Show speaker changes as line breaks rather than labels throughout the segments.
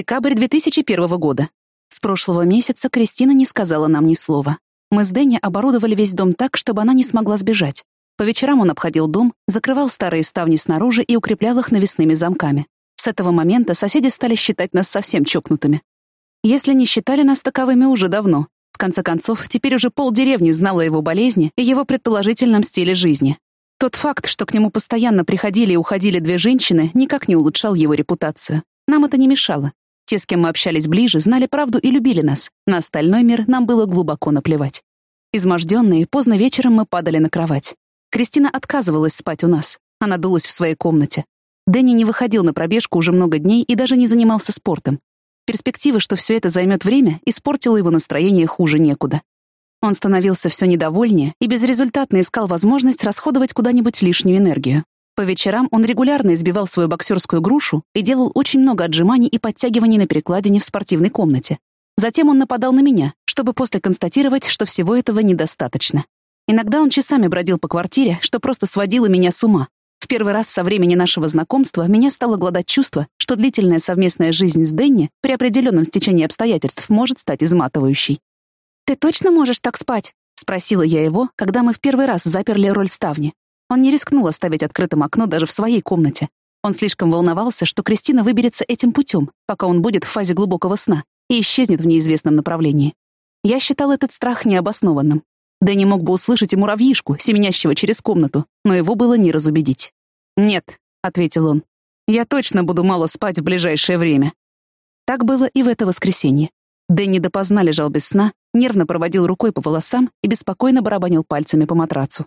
Декабрь 2001 года. С прошлого месяца Кристина не сказала нам ни слова. Мы с Дэнни оборудовали весь дом так, чтобы она не смогла сбежать. По вечерам он обходил дом, закрывал старые ставни снаружи и укреплял их навесными замками. С этого момента соседи стали считать нас совсем чокнутыми. Если не считали нас таковыми уже давно. В конце концов, теперь уже полдеревни знала его болезни и его предположительном стиле жизни. Тот факт, что к нему постоянно приходили и уходили две женщины, никак не улучшал его репутацию. Нам это не мешало. Те, с кем мы общались ближе, знали правду и любили нас. На остальной мир нам было глубоко наплевать. Изможденные, поздно вечером мы падали на кровать. Кристина отказывалась спать у нас. Она дулась в своей комнате. Дэнни не выходил на пробежку уже много дней и даже не занимался спортом. Перспектива, что все это займет время, испортила его настроение хуже некуда. Он становился все недовольнее и безрезультатно искал возможность расходовать куда-нибудь лишнюю энергию. По вечерам он регулярно избивал свою боксерскую грушу и делал очень много отжиманий и подтягиваний на перекладине в спортивной комнате. Затем он нападал на меня, чтобы после констатировать, что всего этого недостаточно. Иногда он часами бродил по квартире, что просто сводило меня с ума. В первый раз со времени нашего знакомства меня стало гладать чувство, что длительная совместная жизнь с Дэнни при определенном стечении обстоятельств может стать изматывающей. «Ты точно можешь так спать?» — спросила я его, когда мы в первый раз заперли роль ставни. Он не рискнул оставить открытым окно даже в своей комнате. Он слишком волновался, что Кристина выберется этим путем, пока он будет в фазе глубокого сна и исчезнет в неизвестном направлении. Я считал этот страх необоснованным. Дэнни мог бы услышать и муравьишку, семенящего через комнату, но его было не разубедить. «Нет», — ответил он, — «я точно буду мало спать в ближайшее время». Так было и в это воскресенье. Дэнни допоздна лежал без сна, нервно проводил рукой по волосам и беспокойно барабанил пальцами по матрацу.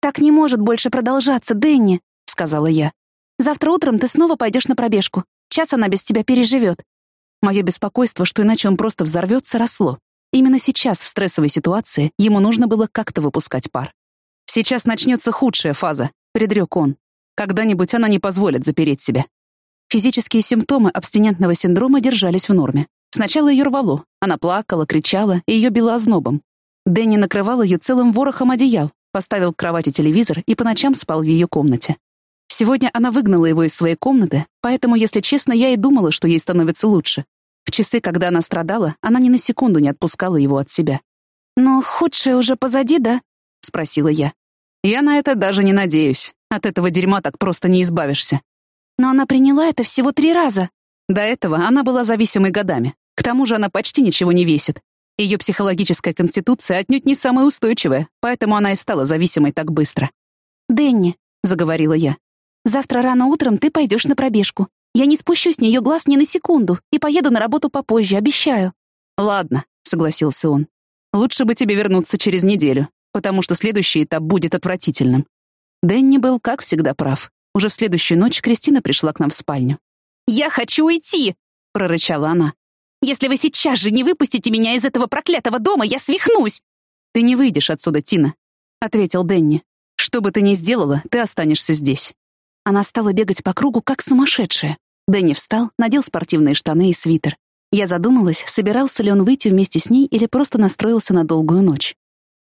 «Так не может больше продолжаться, Дэнни», — сказала я. «Завтра утром ты снова пойдешь на пробежку. Час она без тебя переживет». Мое беспокойство, что иначе он просто взорвется, росло. Именно сейчас, в стрессовой ситуации, ему нужно было как-то выпускать пар. «Сейчас начнется худшая фаза», — предрек он. «Когда-нибудь она не позволит запереть себя». Физические симптомы абстинентного синдрома держались в норме. Сначала ее рвало, она плакала, кричала, и ее било ознобом. Дэнни накрывал ее целым ворохом одеял, поставил к кровати телевизор и по ночам спал в ее комнате. Сегодня она выгнала его из своей комнаты, поэтому, если честно, я и думала, что ей становится лучше. В часы, когда она страдала, она ни на секунду не отпускала его от себя. «Но худшее уже позади, да?» — спросила я. «Я на это даже не надеюсь. От этого дерьма так просто не избавишься». «Но она приняла это всего три раза». До этого она была зависимой годами. К тому же она почти ничего не весит. Ее психологическая конституция отнюдь не самая устойчивая, поэтому она и стала зависимой так быстро. «Дэнни», — заговорила я, — «завтра рано утром ты пойдешь на пробежку. Я не спущу с нее глаз ни на секунду и поеду на работу попозже, обещаю». «Ладно», — согласился он. «Лучше бы тебе вернуться через неделю, потому что следующий этап будет отвратительным». Дэнни был, как всегда, прав. Уже в следующую ночь Кристина пришла к нам в спальню. «Я хочу уйти!» — прорычала она. Если вы сейчас же не выпустите меня из этого проклятого дома, я свихнусь!» «Ты не выйдешь отсюда, Тина», — ответил Дэнни. «Что бы ты ни сделала, ты останешься здесь». Она стала бегать по кругу, как сумасшедшая. Дэнни встал, надел спортивные штаны и свитер. Я задумалась, собирался ли он выйти вместе с ней или просто настроился на долгую ночь.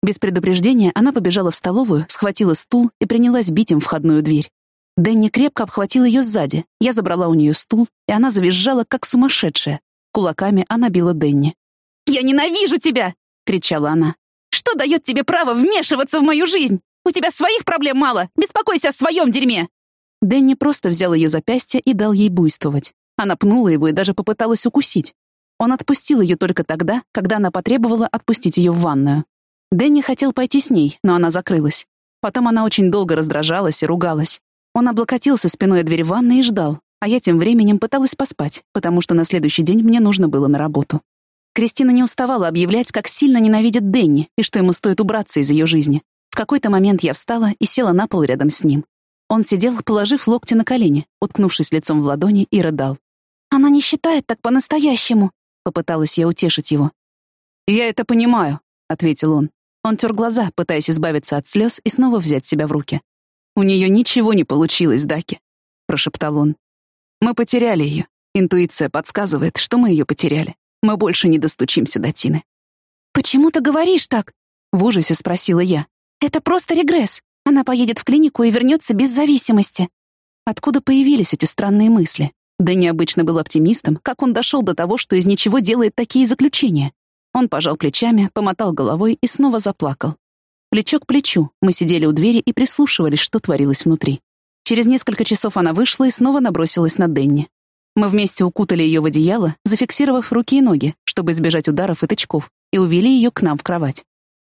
Без предупреждения она побежала в столовую, схватила стул и принялась бить им входную дверь. Дэнни крепко обхватил ее сзади. Я забрала у нее стул, и она завизжала, как сумасшедшая. Кулаками она била Денни. «Я ненавижу тебя!» — кричала она. «Что дает тебе право вмешиваться в мою жизнь? У тебя своих проблем мало! Беспокойся о своем дерьме!» Дэнни просто взял ее запястье и дал ей буйствовать. Она пнула его и даже попыталась укусить. Он отпустил ее только тогда, когда она потребовала отпустить ее в ванную. Дэнни хотел пойти с ней, но она закрылась. Потом она очень долго раздражалась и ругалась. Он облокотился спиной о дверь ванной и ждал, а я тем временем пыталась поспать, потому что на следующий день мне нужно было на работу. Кристина не уставала объявлять, как сильно ненавидит Дэнни и что ему стоит убраться из ее жизни. В какой-то момент я встала и села на пол рядом с ним. Он сидел, положив локти на колени, уткнувшись лицом в ладони, и рыдал. «Она не считает так по-настоящему», — попыталась я утешить его. «Я это понимаю», — ответил он. Он тер глаза, пытаясь избавиться от слез и снова взять себя в руки. «У нее ничего не получилось, Даки», — прошептал он. Мы потеряли ее. Интуиция подсказывает, что мы ее потеряли. Мы больше не достучимся до Тины. «Почему ты говоришь так?» — в ужасе спросила я. «Это просто регресс. Она поедет в клинику и вернется без зависимости». Откуда появились эти странные мысли? Да необычно был оптимистом, как он дошел до того, что из ничего делает такие заключения. Он пожал плечами, помотал головой и снова заплакал. Плечо к плечу мы сидели у двери и прислушивались, что творилось внутри. Через несколько часов она вышла и снова набросилась на Денни. Мы вместе укутали ее в одеяло, зафиксировав руки и ноги, чтобы избежать ударов и тычков, и увели ее к нам в кровать.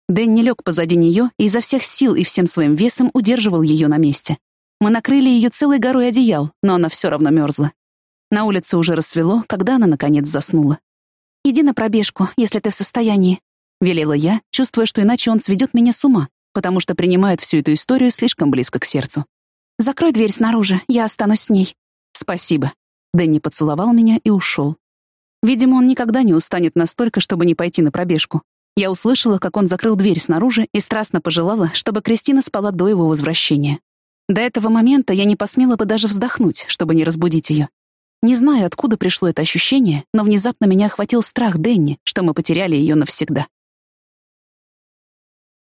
Дэнни лег позади нее и изо всех сил и всем своим весом удерживал ее на месте. Мы накрыли ее целой горой одеял, но она все равно мерзла. На улице уже рассвело, когда она, наконец, заснула. «Иди на пробежку, если ты в состоянии», — велела я, чувствуя, что иначе он сведет меня с ума, потому что принимает всю эту историю слишком близко к сердцу. «Закрой дверь снаружи, я останусь с ней». «Спасибо». Дэнни поцеловал меня и ушел. Видимо, он никогда не устанет настолько, чтобы не пойти на пробежку. Я услышала, как он закрыл дверь снаружи и страстно пожелала, чтобы Кристина спала до его возвращения. До этого момента я не посмела бы даже вздохнуть, чтобы не разбудить ее. Не знаю, откуда пришло это ощущение, но внезапно меня охватил страх Денни, что мы потеряли ее навсегда.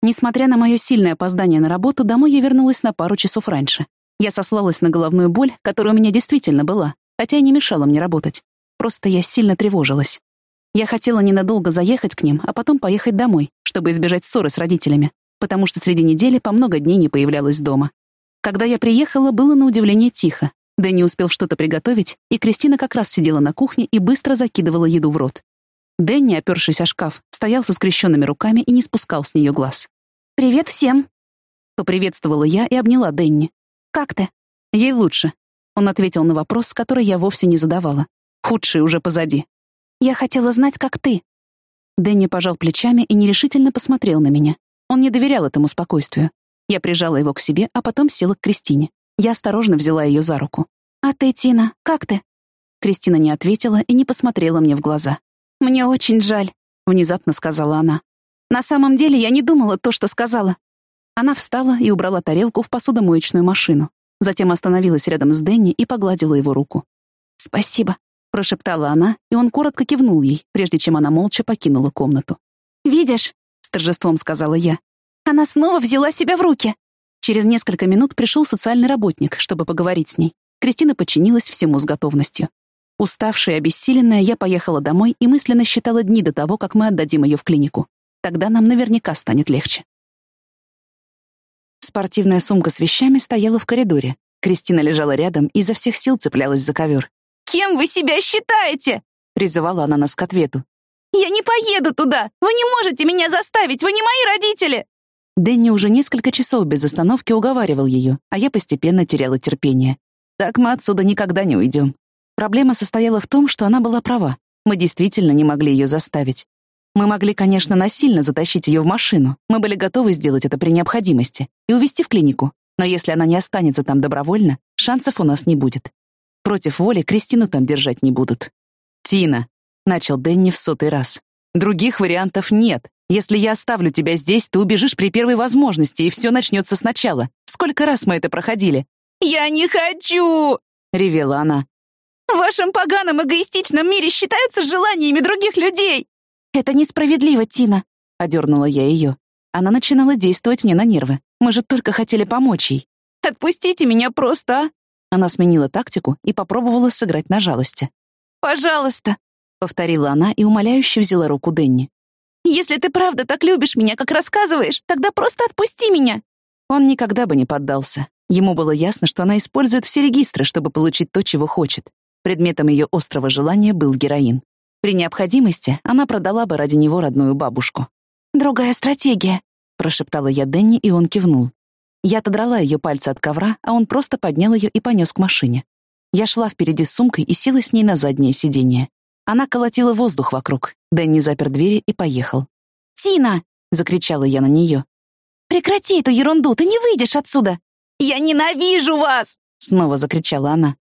Несмотря на мое сильное опоздание на работу, домой я вернулась на пару часов раньше. Я сослалась на головную боль, которая у меня действительно была, хотя и не мешала мне работать. Просто я сильно тревожилась. Я хотела ненадолго заехать к ним, а потом поехать домой, чтобы избежать ссоры с родителями, потому что среди недели по много дней не появлялась дома. Когда я приехала, было на удивление тихо. Дэнни успел что-то приготовить, и Кристина как раз сидела на кухне и быстро закидывала еду в рот. Дэнни, опершись о шкаф, стоял со скрещенными руками и не спускал с нее глаз. «Привет всем!» Поприветствовала я и обняла Дэнни. «Как ты?» «Ей лучше». Он ответил на вопрос, который я вовсе не задавала. Худший уже позади. «Я хотела знать, как ты». Дэнни пожал плечами и нерешительно посмотрел на меня. Он не доверял этому спокойствию. Я прижала его к себе, а потом села к Кристине. Я осторожно взяла ее за руку. «А ты, Тина, как ты?» Кристина не ответила и не посмотрела мне в глаза. «Мне очень жаль», — внезапно сказала она. «На самом деле я не думала то, что сказала». Она встала и убрала тарелку в посудомоечную машину. Затем остановилась рядом с Дэнни и погладила его руку. «Спасибо», — прошептала она, и он коротко кивнул ей, прежде чем она молча покинула комнату. «Видишь», — с торжеством сказала я, — «она снова взяла себя в руки». Через несколько минут пришел социальный работник, чтобы поговорить с ней. Кристина подчинилась всему с готовностью. Уставшая и обессиленная, я поехала домой и мысленно считала дни до того, как мы отдадим ее в клинику. Тогда нам наверняка станет легче. Спортивная сумка с вещами стояла в коридоре. Кристина лежала рядом и изо всех сил цеплялась за ковер.
«Кем вы себя считаете?»
— призывала она нас к ответу.
«Я не поеду туда! Вы не можете меня заставить! Вы не мои родители!»
Дэнни уже несколько часов без остановки уговаривал ее, а я постепенно теряла терпение. Так мы отсюда никогда не уйдем. Проблема состояла в том, что она была права. Мы действительно не могли ее заставить. Мы могли, конечно, насильно затащить ее в машину. Мы были готовы сделать это при необходимости и увезти в клинику. Но если она не останется там добровольно, шансов у нас не будет. Против воли Кристину там держать не будут. «Тина», — начал Дэнни в сотый раз, — «других вариантов нет. Если я оставлю тебя здесь, ты убежишь при первой возможности, и все начнется сначала. Сколько раз мы это проходили?»
«Я не хочу!»
— ревела она.
«В вашем поганом эгоистичном мире считаются желаниями других людей!»
«Это несправедливо, Тина!» — одернула я ее. Она начинала действовать мне на нервы. Мы же только хотели помочь ей.
«Отпустите меня просто, а!»
Она сменила тактику и попробовала сыграть на жалости.
«Пожалуйста!»
— повторила она и умоляюще взяла руку Денни.
Если ты правда так любишь меня, как рассказываешь, тогда просто отпусти меня».
Он никогда бы не поддался. Ему было ясно, что она использует все регистры, чтобы получить то, чего хочет. Предметом ее острого желания был героин. При необходимости она продала бы ради него родную бабушку.
«Другая стратегия», —
прошептала я Денни, и он кивнул. Я отодрала ее пальцы от ковра, а он просто поднял ее и понес к машине. Я шла впереди с сумкой и села с ней на заднее сиденье. Она колотила воздух вокруг. Дэнни запер двери и поехал.
«Тина!» — закричала я на нее. «Прекрати эту ерунду, ты не выйдешь отсюда!» «Я ненавижу вас!»
— снова закричала она.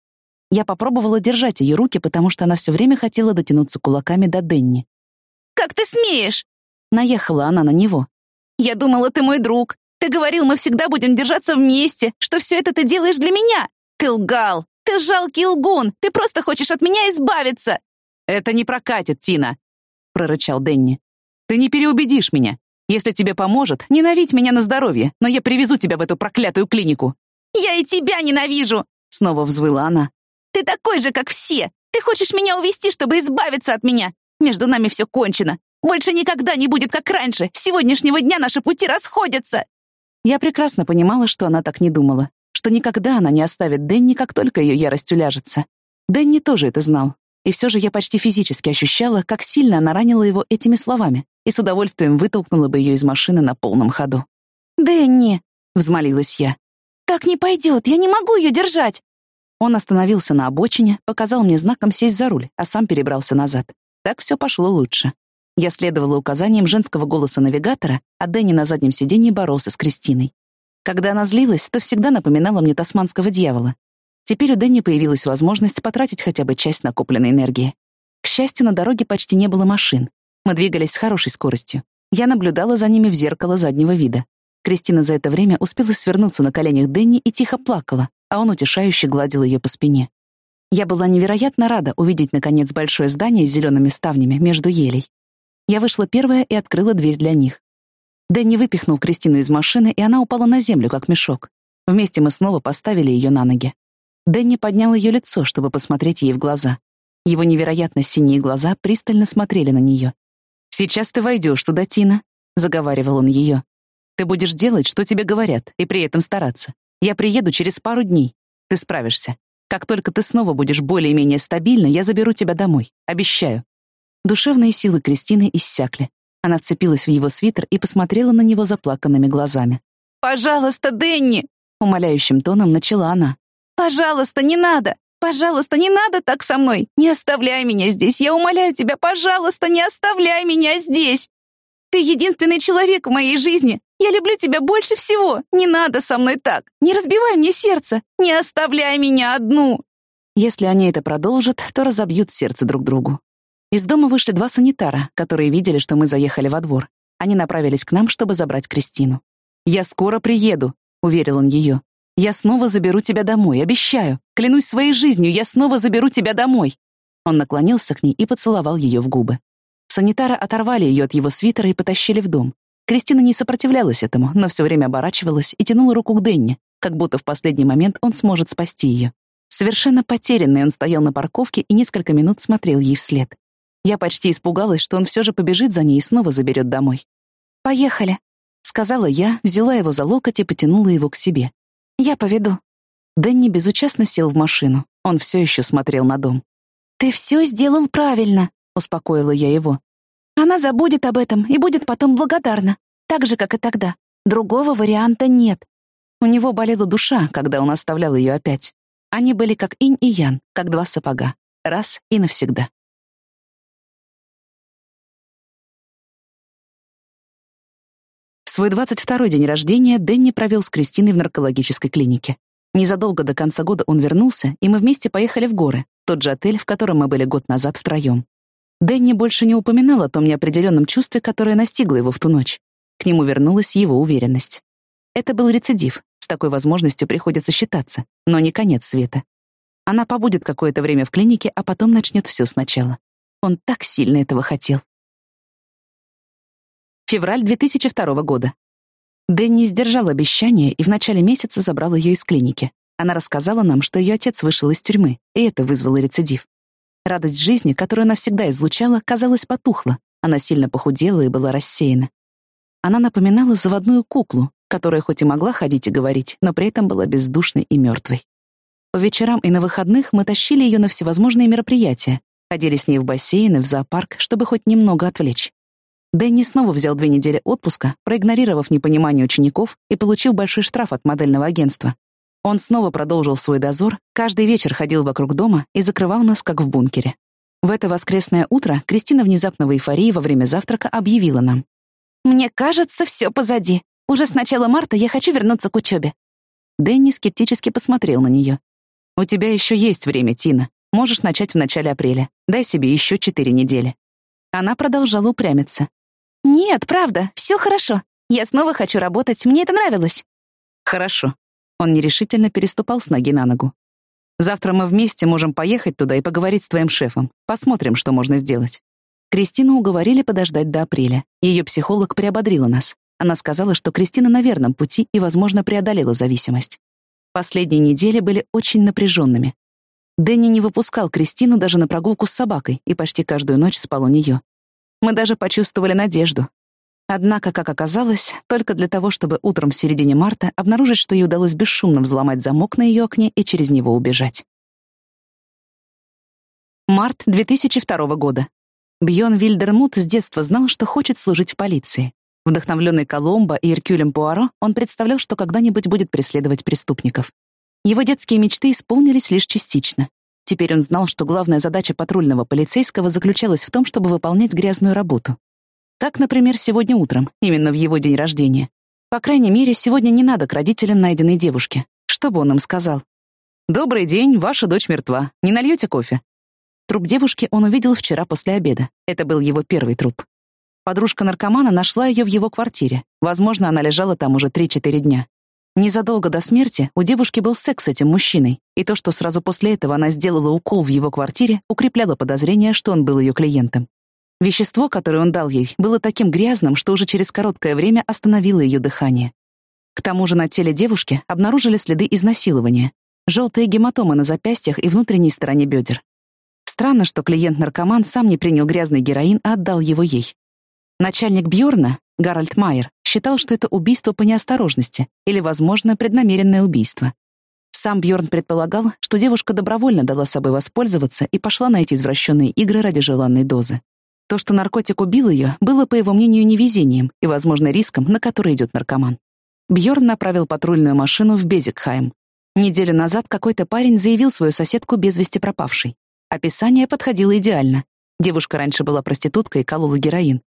Я попробовала держать ее руки, потому что она все время хотела дотянуться кулаками до Денни.
«Как ты смеешь?»
Наехала она на него.
«Я думала, ты мой друг. Ты говорил, мы всегда будем держаться вместе, что все это ты делаешь для меня. Ты лгал. Ты жалкий лгун. Ты просто хочешь от меня избавиться.
«Это не прокатит, Тина», — прорычал Денни. «Ты не переубедишь меня. Если тебе поможет, ненавидь меня на здоровье, но я привезу тебя в эту проклятую клинику».
«Я и тебя ненавижу!»
— снова взвыла она.
Ты такой же, как все! Ты хочешь меня увести, чтобы избавиться от меня! Между нами все кончено! Больше никогда не будет, как раньше! С сегодняшнего дня наши пути расходятся!»
Я прекрасно понимала, что она так не думала, что никогда она не оставит Дэнни, как только ее ярость уляжется. Дэнни тоже это знал. И все же я почти физически ощущала, как сильно она ранила его этими словами и с удовольствием вытолкнула бы ее из машины на полном ходу.
«Дэнни!»
— взмолилась я.
«Так не пойдет, я не могу ее держать!»
Он остановился на обочине, показал мне знаком сесть за руль, а сам перебрался назад. Так все пошло лучше. Я следовала указаниям женского голоса навигатора, а Дэнни на заднем сиденье боролся с Кристиной. Когда она злилась, то всегда напоминала мне тасманского дьявола. Теперь у Дэнни появилась возможность потратить хотя бы часть накопленной энергии. К счастью, на дороге почти не было машин. Мы двигались с хорошей скоростью. Я наблюдала за ними в зеркало заднего вида. Кристина за это время успела свернуться на коленях Дэнни и тихо плакала, а он утешающе гладил ее по спине. Я была невероятно рада увидеть, наконец, большое здание с зелеными ставнями между елей. Я вышла первая и открыла дверь для них. Дэнни выпихнул Кристину из машины, и она упала на землю, как мешок. Вместе мы снова поставили ее на ноги. Дэнни поднял ее лицо, чтобы посмотреть ей в глаза. Его невероятно синие глаза пристально смотрели на нее. «Сейчас ты войдешь туда, Тина», — заговаривал он ее. «Ты будешь делать, что тебе говорят, и при этом стараться. Я приеду через пару дней. Ты справишься. Как только ты снова будешь более-менее стабильна, я заберу тебя домой. Обещаю». Душевные силы Кристины иссякли. Она вцепилась в его свитер и посмотрела на него заплаканными глазами.
«Пожалуйста, Дэнни!»
— умоляющим тоном начала она.
«Пожалуйста, не надо! Пожалуйста, не надо так со мной! Не оставляй меня здесь! Я умоляю тебя, пожалуйста, не оставляй меня здесь! Ты единственный человек в моей жизни! Я люблю тебя больше всего! Не надо со мной так! Не разбивай мне сердце! Не оставляй меня одну!»
Если они это продолжат, то разобьют сердце друг другу. Из дома вышли два санитара, которые видели, что мы заехали во двор. Они направились к нам, чтобы забрать Кристину. «Я скоро приеду», — уверил он ее. Я снова заберу тебя домой, обещаю. Клянусь своей жизнью, я снова заберу тебя домой. Он наклонился к ней и поцеловал ее в губы. Санитары оторвали ее от его свитера и потащили в дом. Кристина не сопротивлялась этому, но все время оборачивалась и тянула руку к Денни, как будто в последний момент он сможет спасти ее. Совершенно потерянный он стоял на парковке и несколько минут смотрел ей вслед. Я почти испугалась, что он все же побежит за ней и снова заберет домой.
«Поехали», — сказала я, взяла его за локоть и потянула его к себе. «Я поведу».
Дэнни безучастно сел в машину. Он все еще смотрел на дом.
«Ты все сделал правильно», — успокоила я его. «Она забудет об этом и будет потом благодарна, так же, как и тогда. Другого варианта нет».
У него болела душа, когда он оставлял ее опять. Они были как инь и ян, как два сапога. Раз и навсегда. Свой 22-й день рождения Дэнни провел с Кристиной в наркологической клинике. Незадолго до конца года он вернулся, и мы вместе поехали в горы, тот же отель, в котором мы были год назад втроем. Дэнни больше не упоминал о том неопределенном чувстве, которое настигло его в ту ночь. К нему вернулась его уверенность. Это был рецидив, с такой возможностью приходится считаться, но не конец света. Она побудет какое-то время в клинике, а потом начнет все сначала. Он так сильно этого хотел. Февраль 2002 года. Дэнни сдержал обещание и в начале месяца забрал ее из клиники. Она рассказала нам, что ее отец вышел из тюрьмы, и это вызвало рецидив. Радость жизни, которую она всегда излучала, казалось, потухла. Она сильно похудела и была рассеяна. Она напоминала заводную куклу, которая хоть и могла ходить и говорить, но при этом была бездушной и мертвой. По вечерам и на выходных мы тащили ее на всевозможные мероприятия, ходили с ней в бассейн и в зоопарк, чтобы хоть немного отвлечь. Дэнни снова взял две недели отпуска, проигнорировав непонимание учеников и получил большой штраф от модельного агентства. Он снова продолжил свой дозор, каждый вечер ходил вокруг дома и закрывал нас, как в бункере. В это воскресное утро Кристина внезапно в эйфории во время завтрака объявила нам.
«Мне кажется, все позади. Уже с начала марта я хочу вернуться к учебе».
Дэнни скептически посмотрел на нее. «У тебя еще есть время, Тина. Можешь начать в начале апреля. Дай себе еще четыре недели». Она продолжала упрямиться.
«Нет, правда, все хорошо. Я снова хочу работать, мне это нравилось».
«Хорошо». Он нерешительно переступал с ноги на ногу. «Завтра мы вместе можем поехать туда и поговорить с твоим шефом. Посмотрим, что можно сделать». Кристину уговорили подождать до апреля. Ее психолог приободрила нас. Она сказала, что Кристина на верном пути и, возможно, преодолела зависимость. Последние недели были очень напряженными. Дэнни не выпускал Кристину даже на прогулку с собакой и почти каждую ночь спал у нее. Мы даже почувствовали надежду. Однако, как оказалось, только для того, чтобы утром в середине марта обнаружить, что ей удалось бесшумно взломать замок на ее окне и через него убежать. Март 2002 года. Бьон Вильдермут с детства знал, что хочет служить в полиции. Вдохновленный Коломбо и Иркюлем Пуаро, он представлял, что когда-нибудь будет преследовать преступников. Его детские мечты исполнились лишь частично. Теперь он знал, что главная задача патрульного полицейского заключалась в том, чтобы выполнять грязную работу. Как, например, сегодня утром, именно в его день рождения. По крайней мере, сегодня не надо к родителям найденной девушки. Что бы он им сказал? «Добрый день, ваша дочь мертва. Не нальете кофе?» Труп девушки он увидел вчера после обеда. Это был его первый труп. Подружка наркомана нашла ее в его квартире. Возможно, она лежала там уже 3-4 дня. Незадолго до смерти у девушки был секс с этим мужчиной, и то, что сразу после этого она сделала укол в его квартире, укрепляло подозрение, что он был ее клиентом. Вещество, которое он дал ей, было таким грязным, что уже через короткое время остановило ее дыхание. К тому же на теле девушки обнаружили следы изнасилования, желтые гематомы на запястьях и внутренней стороне бедер. Странно, что клиент-наркоман сам не принял грязный героин, а отдал его ей. Начальник Бьорна, Гарольд Майер, считал, что это убийство по неосторожности или, возможно, преднамеренное убийство. Сам Бьорн предполагал, что девушка добровольно дала собой воспользоваться и пошла на эти извращенные игры ради желанной дозы. То, что наркотик убил ее, было, по его мнению, невезением и, возможно, риском, на который идет наркоман. Бьорн направил патрульную машину в Безикхайм. Неделю назад какой-то парень заявил свою соседку без вести пропавшей. Описание подходило идеально. Девушка раньше была проституткой и колола героин.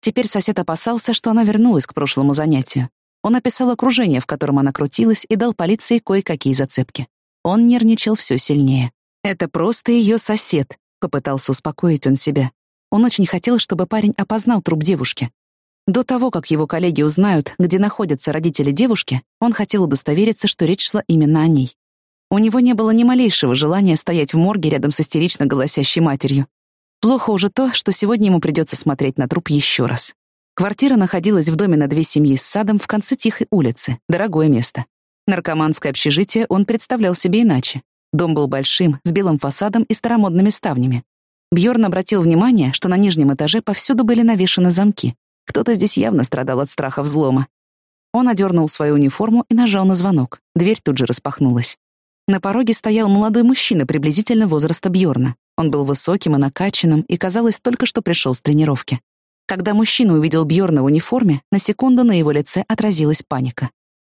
Теперь сосед опасался, что она вернулась к прошлому занятию. Он описал окружение, в котором она крутилась, и дал полиции кое-какие зацепки. Он нервничал все сильнее. «Это просто ее сосед», — попытался успокоить он себя. Он очень хотел, чтобы парень опознал труп девушки. До того, как его коллеги узнают, где находятся родители девушки, он хотел удостовериться, что речь шла именно о ней. У него не было ни малейшего желания стоять в морге рядом с истерично голосящей матерью. Плохо уже то, что сегодня ему придется смотреть на труп еще раз. Квартира находилась в доме на две семьи с садом в конце тихой улицы, дорогое место. Наркоманское общежитие он представлял себе иначе. Дом был большим, с белым фасадом и старомодными ставнями. Бьорн обратил внимание, что на нижнем этаже повсюду были навешаны замки. Кто-то здесь явно страдал от страха взлома. Он одернул свою униформу и нажал на звонок. Дверь тут же распахнулась. На пороге стоял молодой мужчина приблизительно возраста Бьорна. Он был высоким и накачанным и, казалось, только что пришел с тренировки. Когда мужчина увидел Бьорна в униформе, на секунду на его лице отразилась паника.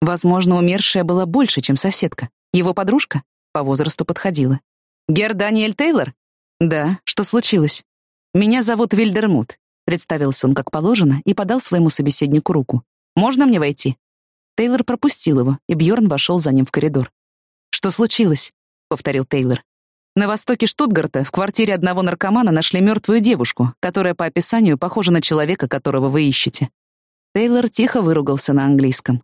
Возможно, умершая была больше, чем соседка. Его подружка по возрасту подходила. «Гер Даниэль Тейлор?» «Да, что случилось?» «Меня зовут Вильдермут», — представился он как положено и подал своему собеседнику руку. «Можно мне войти?» Тейлор пропустил его, и Бьорн вошел за ним в коридор. «Что случилось?» — повторил Тейлор. На востоке Штутгарта в квартире одного наркомана нашли мертвую девушку, которая по описанию похожа на человека, которого вы ищете. Тейлор тихо выругался на английском.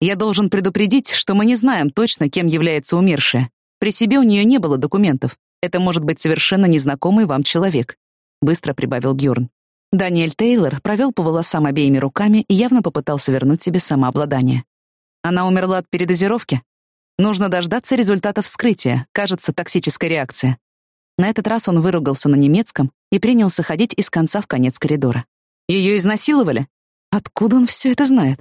«Я должен предупредить, что мы не знаем точно, кем является умершая. При себе у нее не было документов. Это может быть совершенно незнакомый вам человек», — быстро прибавил Бьорн. Даниэль Тейлор провел по волосам обеими руками и явно попытался вернуть себе самообладание. Она умерла от передозировки? Нужно дождаться результатов вскрытия, кажется, токсическая реакция. На этот раз он выругался на немецком и принялся ходить из конца в конец коридора. Ее изнасиловали? Откуда он все это знает?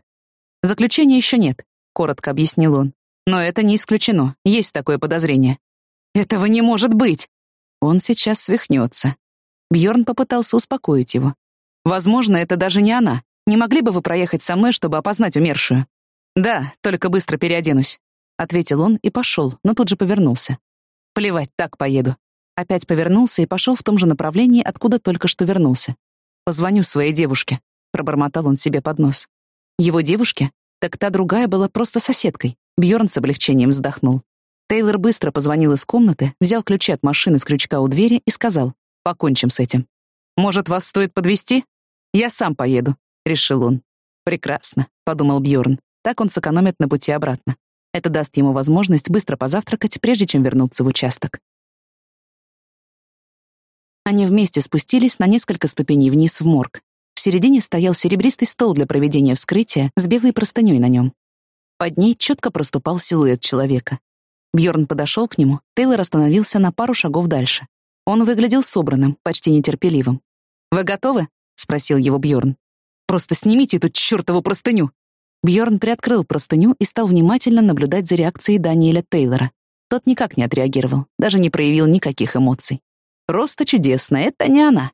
Заключения еще нет, коротко объяснил он. Но это не исключено, есть такое подозрение. Этого не может быть! Он сейчас свихнется. Бьорн попытался успокоить его. Возможно, это даже не она. Не могли бы вы проехать со мной, чтобы опознать умершую? Да, только быстро переоденусь ответил он и пошел, но тут же повернулся. Плевать, так поеду. Опять повернулся и пошел в том же направлении, откуда только что вернулся. Позвоню своей девушке, пробормотал он себе под нос. Его девушке? Так та другая была просто соседкой. Бьорн с облегчением вздохнул. Тейлор быстро позвонил из комнаты, взял ключи от машины с крючка у двери и сказал: "Покончим с этим. Может, вас стоит подвести? Я сам поеду", решил он. Прекрасно, подумал Бьорн. Так он сэкономит на пути обратно. Это даст ему возможность быстро позавтракать, прежде чем вернуться в участок. Они вместе спустились на несколько ступеней вниз в морг. В середине стоял серебристый стол для проведения вскрытия с белой простыней на нем. Под ней четко проступал силуэт человека. Бьорн подошел к нему, Тейлор остановился на пару шагов дальше. Он выглядел собранным, почти нетерпеливым. «Вы готовы?» — спросил его Бьорн. «Просто снимите эту чертову простыню!» Бьорн приоткрыл простыню и стал внимательно наблюдать за реакцией Даниэля Тейлора. Тот никак не отреагировал, даже не проявил никаких эмоций. Просто чудесно, это не она.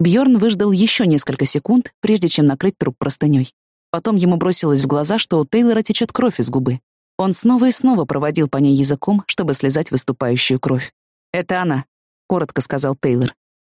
Бьорн выждал еще несколько секунд, прежде чем накрыть труп простыней. Потом ему бросилось в глаза, что у Тейлора течет кровь из губы. Он снова и снова проводил по ней языком, чтобы слезать выступающую кровь. «Это она», — коротко сказал Тейлор.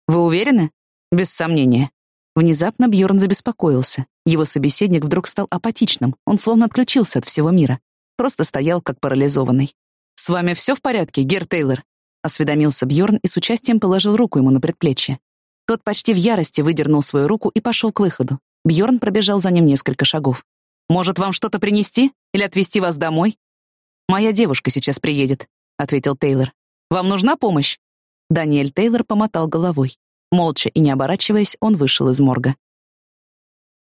«Вы уверены?» «Без сомнения». Внезапно Бьорн забеспокоился. Его собеседник вдруг стал апатичным, он словно отключился от всего мира. Просто стоял как парализованный. «С вами все в порядке, Гер Тейлор?» — осведомился Бьорн и с участием положил руку ему на предплечье. Тот почти в ярости выдернул свою руку и пошел к выходу. Бьорн пробежал за ним несколько шагов. «Может, вам что-то принести? Или отвезти вас домой?» «Моя девушка сейчас приедет», — ответил Тейлор. «Вам нужна помощь?» Даниэль Тейлор помотал головой. Молча и не оборачиваясь, он вышел из морга.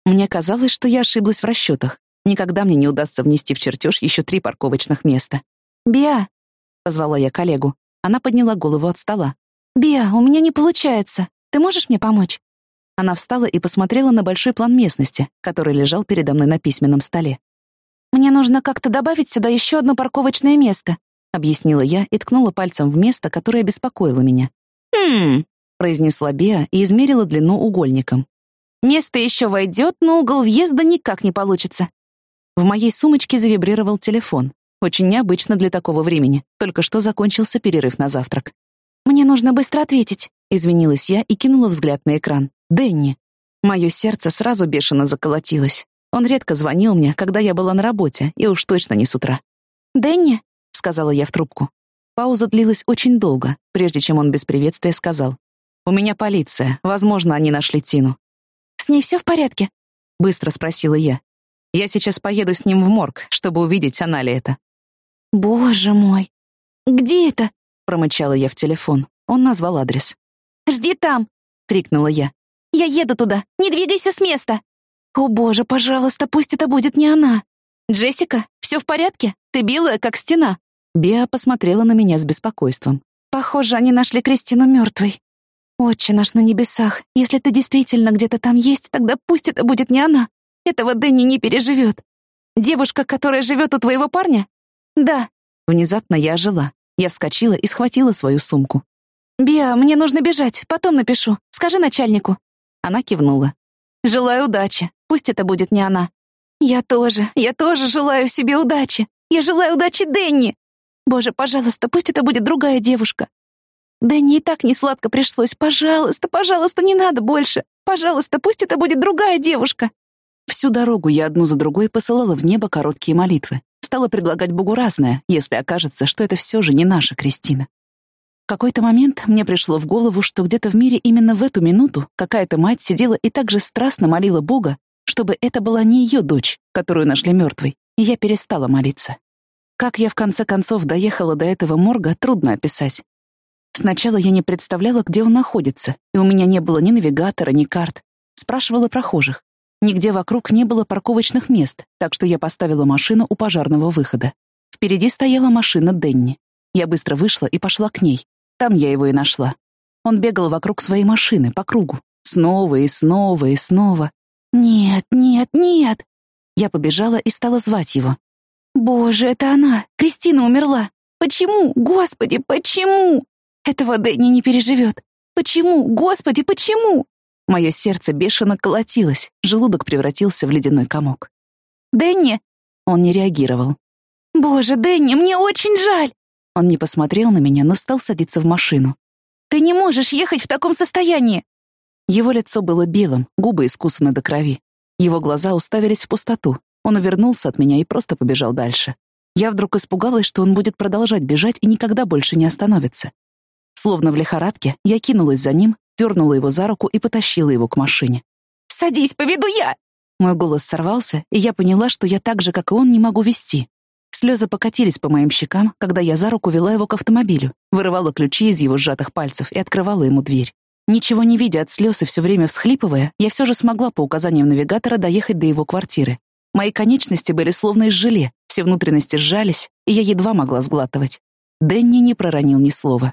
Мне казалось, что я ошиблась в расчетах. Никогда мне не удастся внести в чертеж еще три парковочных места.
«Биа!» — позвала я коллегу. Она подняла голову от стола. «Биа, у меня не получается. Ты можешь мне помочь?»
Она встала и посмотрела на большой план местности, который лежал передо мной на письменном столе.
«Мне нужно как-то добавить сюда еще одно парковочное место», — объяснила я и ткнула пальцем в место, которое беспокоило меня.
«Хм...» произнесла Беа и измерила длину угольником.
«Место еще войдет, но угол въезда никак не получится».
В моей сумочке завибрировал телефон. Очень необычно для такого времени. Только что закончился перерыв на завтрак.
«Мне нужно быстро ответить», —
извинилась я и кинула взгляд на экран. «Дэнни». Мое сердце сразу бешено заколотилось. Он редко звонил мне, когда я была на работе, и уж точно не с утра.
«Дэнни?»
— сказала я в трубку. Пауза длилась очень долго, прежде чем он без приветствия сказал. «У меня полиция. Возможно, они нашли Тину».
«С ней все в порядке?»
— быстро спросила я. «Я сейчас поеду с ним в морг, чтобы увидеть, она ли это».
«Боже мой! Где это?»
— промычала я в телефон. Он назвал адрес.
«Жди там!» — крикнула я. «Я еду туда! Не двигайся с места!» «О, боже, пожалуйста, пусть это будет не она!» «Джессика, все в порядке? Ты белая, как стена!»
Биа посмотрела на меня с беспокойством.
«Похоже, они нашли Кристину мертвой. «Отче наш на небесах, если ты действительно где-то там есть, тогда пусть это будет не она. Этого Дэнни не переживет. Девушка, которая живет у твоего парня? Да».
Внезапно я ожила. Я вскочила и схватила свою сумку.
«Биа, мне нужно бежать, потом напишу. Скажи начальнику».
Она кивнула.
«Желаю удачи. Пусть это будет не она». «Я тоже, я тоже желаю себе удачи. Я желаю удачи Дэнни. Боже, пожалуйста, пусть это будет другая девушка. Не и так не сладко пришлось. Пожалуйста, пожалуйста, не надо больше. Пожалуйста, пусть это будет другая девушка.
Всю дорогу я одну за другой посылала в небо короткие молитвы. Стала предлагать Богу разное, если окажется, что это все же не наша Кристина. В какой-то момент мне пришло в голову, что где-то в мире именно в эту минуту какая-то мать сидела и так же страстно молила Бога, чтобы это была не ее дочь, которую нашли мертвой, и я перестала молиться. Как я в конце концов доехала до этого морга, трудно описать. Сначала я не представляла, где он находится, и у меня не было ни навигатора, ни карт. Спрашивала прохожих. Нигде вокруг не было парковочных мест, так что я поставила машину у пожарного выхода. Впереди стояла машина Денни. Я быстро вышла и пошла к ней. Там я его и нашла. Он бегал вокруг своей машины, по кругу. Снова и снова и снова.
«Нет, нет, нет!»
Я побежала и стала звать его.
«Боже, это она! Кристина умерла! Почему? Господи, почему?» Этого Дэнни не переживет. Почему? Господи, почему?
Мое сердце бешено колотилось, желудок превратился в ледяной комок.
«Дэнни!»
Он не реагировал.
«Боже, Дэнни, мне очень жаль!»
Он не посмотрел на меня, но стал садиться в машину.
«Ты не можешь ехать в таком состоянии!»
Его лицо было белым, губы искусаны до крови. Его глаза уставились в пустоту. Он увернулся от меня и просто побежал дальше. Я вдруг испугалась, что он будет продолжать бежать и никогда больше не остановится. Словно в лихорадке, я кинулась за ним, дернула его за руку и потащила его к машине.
«Садись, поведу я!»
Мой голос сорвался, и я поняла, что я так же, как и он, не могу вести. Слезы покатились по моим щекам, когда я за руку вела его к автомобилю, вырывала ключи из его сжатых пальцев и открывала ему дверь. Ничего не видя от слез и все время всхлипывая, я все же смогла по указаниям навигатора доехать до его квартиры. Мои конечности были словно из желе, все внутренности сжались, и я едва могла сглатывать. Дэнни не проронил ни слова.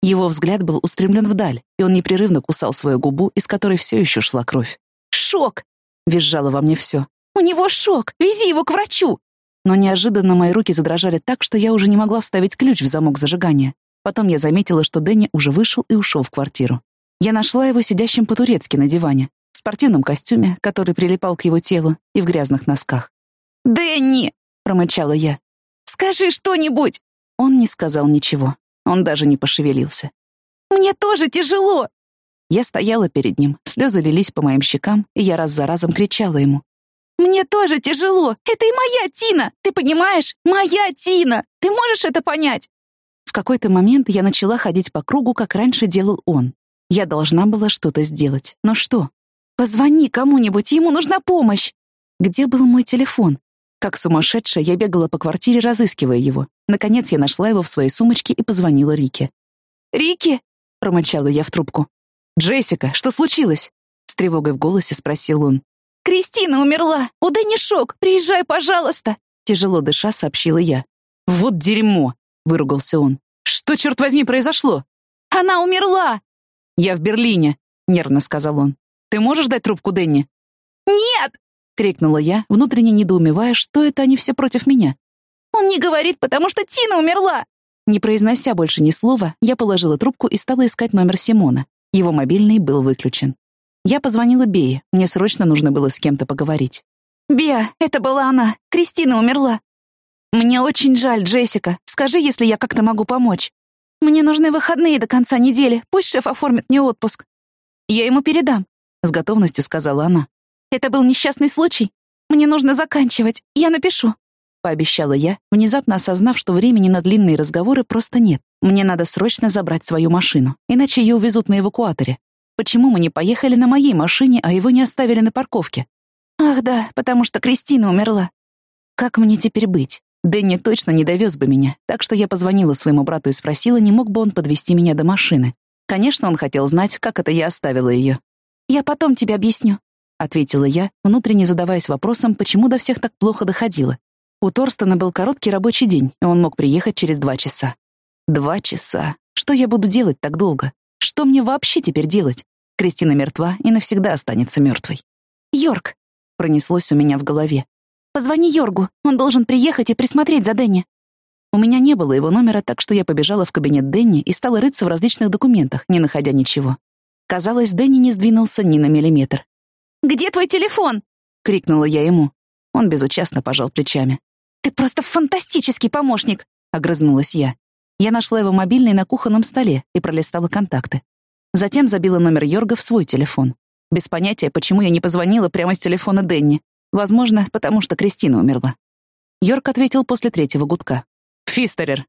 Его взгляд был устремлен вдаль, и он непрерывно кусал свою губу, из которой все еще шла кровь.
«Шок!»
— визжало во мне все.
«У него шок! Вези его к врачу!»
Но неожиданно мои руки задрожали так, что я уже не могла вставить ключ в замок зажигания. Потом я заметила, что Дэнни уже вышел и ушел в квартиру. Я нашла его сидящим по-турецки на диване, в спортивном костюме, который прилипал к его телу, и в грязных носках.
«Дэнни!»
— промычала я.
«Скажи что-нибудь!»
Он не сказал ничего. Он даже не пошевелился.
«Мне тоже тяжело!»
Я стояла перед ним, слезы лились по моим щекам, и я раз за разом кричала ему.
«Мне тоже тяжело! Это и моя Тина! Ты понимаешь? Моя Тина! Ты можешь это понять?»
В какой-то момент я начала ходить по кругу, как раньше делал он. Я должна была что-то сделать. Но что?
«Позвони кому-нибудь, ему нужна помощь!»
Где был мой телефон? Как сумасшедшая, я бегала по квартире, разыскивая его. Наконец я нашла его в своей сумочке и позвонила Рике.
«Рики?»
— промычала я в трубку. «Джессика, что случилось?» — с тревогой в голосе спросил он.
«Кристина умерла! У Дэнни шок! Приезжай, пожалуйста!»
Тяжело дыша, сообщила я. «Вот дерьмо!» — выругался он. «Что, черт возьми, произошло?»
«Она умерла!»
«Я в Берлине», — нервно сказал он. «Ты можешь дать трубку Дэнни?»
«Нет!»
— крикнула я, внутренне недоумевая, что это они все против меня.
«Он не говорит, потому что Тина умерла!»
Не произнося больше ни слова, я положила трубку и стала искать номер Симона. Его мобильный был выключен. Я позвонила Бее, мне срочно нужно было с кем-то поговорить.
«Беа, это была она. Кристина умерла. Мне очень жаль, Джессика. Скажи, если я как-то могу помочь. Мне нужны выходные до конца недели. Пусть шеф оформит мне отпуск. Я ему передам», — с готовностью сказала она. «Это был несчастный случай. Мне нужно заканчивать. Я напишу».
— пообещала я, внезапно осознав, что времени на длинные разговоры просто нет. Мне надо срочно забрать свою машину, иначе ее увезут на эвакуаторе. Почему мы не поехали на моей машине, а его не оставили на парковке?
Ах да, потому что Кристина умерла.
Как мне теперь быть? Дэнни точно не довез бы меня, так что я позвонила своему брату и спросила, не мог бы он подвести меня до машины. Конечно, он хотел знать, как это я оставила ее.
«Я потом тебе объясню», —
ответила я, внутренне задаваясь вопросом, почему до всех так плохо доходило. У Торстона был короткий рабочий день, и он мог приехать через два часа. Два часа. Что я буду делать так долго? Что мне вообще теперь делать? Кристина мертва и навсегда останется мертвой.
«Йорк», —
пронеслось у меня в голове.
«Позвони Йоргу, он должен приехать и присмотреть за Дэнни».
У меня не было его номера, так что я побежала в кабинет Дэнни и стала рыться в различных документах, не находя ничего. Казалось, Дэнни не сдвинулся ни на миллиметр.
«Где твой телефон?»
— крикнула я ему. Он безучастно пожал плечами.
«Ты просто фантастический помощник!»
— огрызнулась я. Я нашла его мобильный на кухонном столе и пролистала контакты. Затем забила номер Йорга в свой телефон. Без понятия, почему я не позвонила прямо с телефона Денни. Возможно, потому что Кристина умерла. Йорк ответил после третьего гудка. «Фистерер».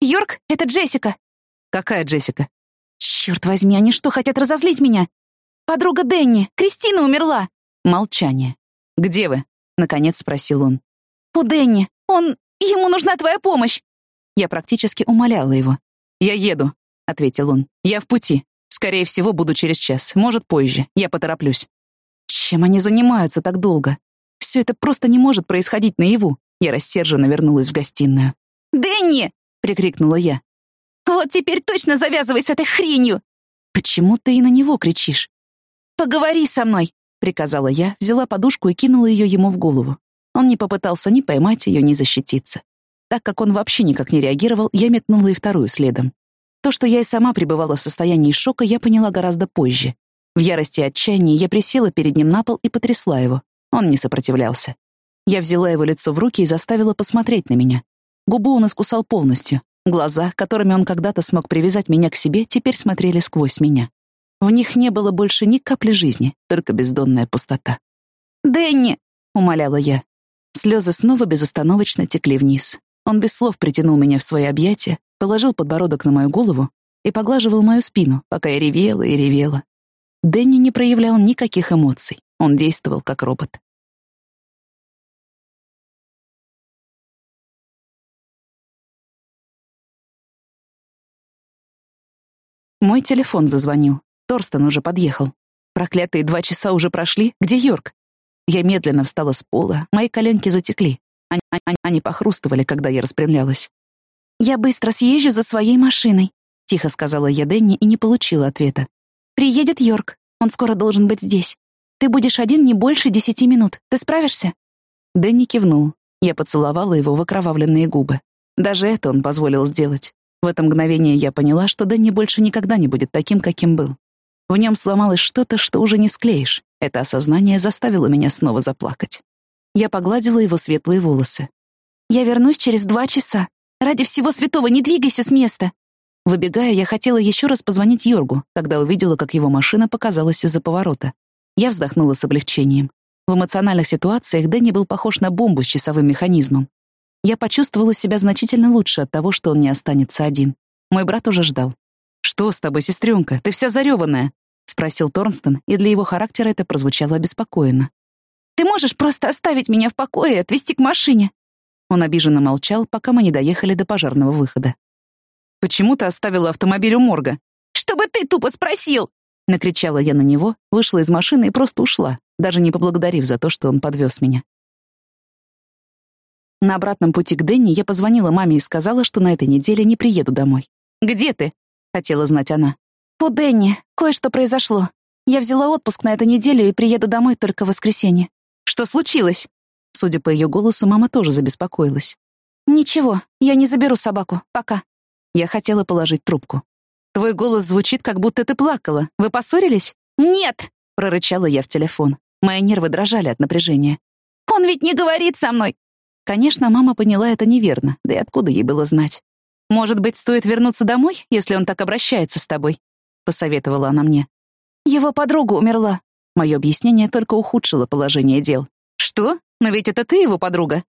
«Йорк, это Джессика».
«Какая Джессика?»
«Черт возьми, они что, хотят разозлить меня?» «Подруга Денни, Кристина умерла».
Молчание. «Где вы?» — наконец спросил он.
«У Дэнни. Он... Ему нужна твоя помощь!»
Я практически умоляла его. «Я еду», — ответил он. «Я в пути. Скорее всего, буду через час. Может, позже. Я потороплюсь». Чем они занимаются так долго? Все это просто не может происходить наяву. Я рассерженно вернулась в гостиную.
«Дэнни!» — прикрикнула я. «Вот теперь точно завязывай с этой хренью!»
«Почему ты и на него кричишь?»
«Поговори со мной!»
— приказала я, взяла подушку и кинула ее ему в голову. Он не попытался ни поймать ее, ни защититься. Так как он вообще никак не реагировал, я метнула и вторую следом. То, что я и сама пребывала в состоянии шока, я поняла гораздо позже. В ярости и отчаянии я присела перед ним на пол и потрясла его. Он не сопротивлялся. Я взяла его лицо в руки и заставила посмотреть на меня. Губу он искусал полностью. Глаза, которыми он когда-то смог привязать меня к себе, теперь смотрели сквозь меня. В них не было больше ни капли жизни, только бездонная пустота.
«Дэнни!»
— умоляла я. Слезы снова безостановочно текли вниз. Он без слов притянул меня в свои объятия, положил подбородок на мою голову и поглаживал мою спину, пока я ревела и ревела. Дэнни не проявлял никаких эмоций. Он действовал как робот. Мой телефон зазвонил. Торстон уже подъехал. Проклятые два часа уже прошли. Где Йорк? Я медленно встала с пола, мои коленки затекли. Они, они, они похрустывали, когда я распрямлялась.
«Я быстро съезжу за своей машиной», —
тихо сказала я Дэнни и не получила ответа.
«Приедет Йорк. Он скоро должен быть здесь. Ты будешь один не больше десяти минут. Ты справишься?»
Дэнни кивнул. Я поцеловала его в окровавленные губы. Даже это он позволил сделать. В это мгновение я поняла, что Дэнни больше никогда не будет таким, каким был. В нем сломалось что-то, что уже не склеишь. Это осознание заставило меня снова заплакать. Я погладила его светлые волосы.
«Я вернусь через два часа. Ради всего святого не двигайся с места!»
Выбегая, я хотела еще раз позвонить Йоргу, когда увидела, как его машина показалась из-за поворота. Я вздохнула с облегчением. В эмоциональных ситуациях Дэнни был похож на бомбу с часовым механизмом. Я почувствовала себя значительно лучше от того, что он не останется один. Мой брат уже ждал. «Что с тобой, сестренка? Ты вся зареванная?» — спросил Торнстон, и для его характера это прозвучало обеспокоенно.
«Ты можешь просто оставить меня в покое и отвезти к машине?»
Он обиженно молчал, пока мы не доехали до пожарного выхода. «Почему ты оставила автомобиль у морга?»
«Чтобы ты тупо спросил!»
Накричала я на него, вышла из машины и просто ушла, даже не поблагодарив за то, что он подвез меня. На обратном пути к Дэнни я позвонила маме и сказала, что на этой неделе не приеду домой. «Где ты?» — хотела знать она.
«У Дэнни. Кое-что произошло. Я взяла отпуск на эту неделю и приеду домой только в воскресенье».
«Что случилось?» Судя по ее голосу, мама тоже забеспокоилась.
«Ничего, я не заберу собаку. Пока».
Я хотела положить трубку. «Твой голос звучит, как будто ты плакала. Вы поссорились?»
«Нет!»
— прорычала я в телефон. Мои нервы дрожали от напряжения.
«Он ведь не говорит со мной!»
Конечно, мама поняла это неверно, да и откуда ей было знать. «Может быть, стоит вернуться домой, если он так обращается с тобой?» — посоветовала она мне.
«Его подруга умерла».
Мое объяснение только ухудшило положение дел. «Что? Но ведь это ты его подруга?»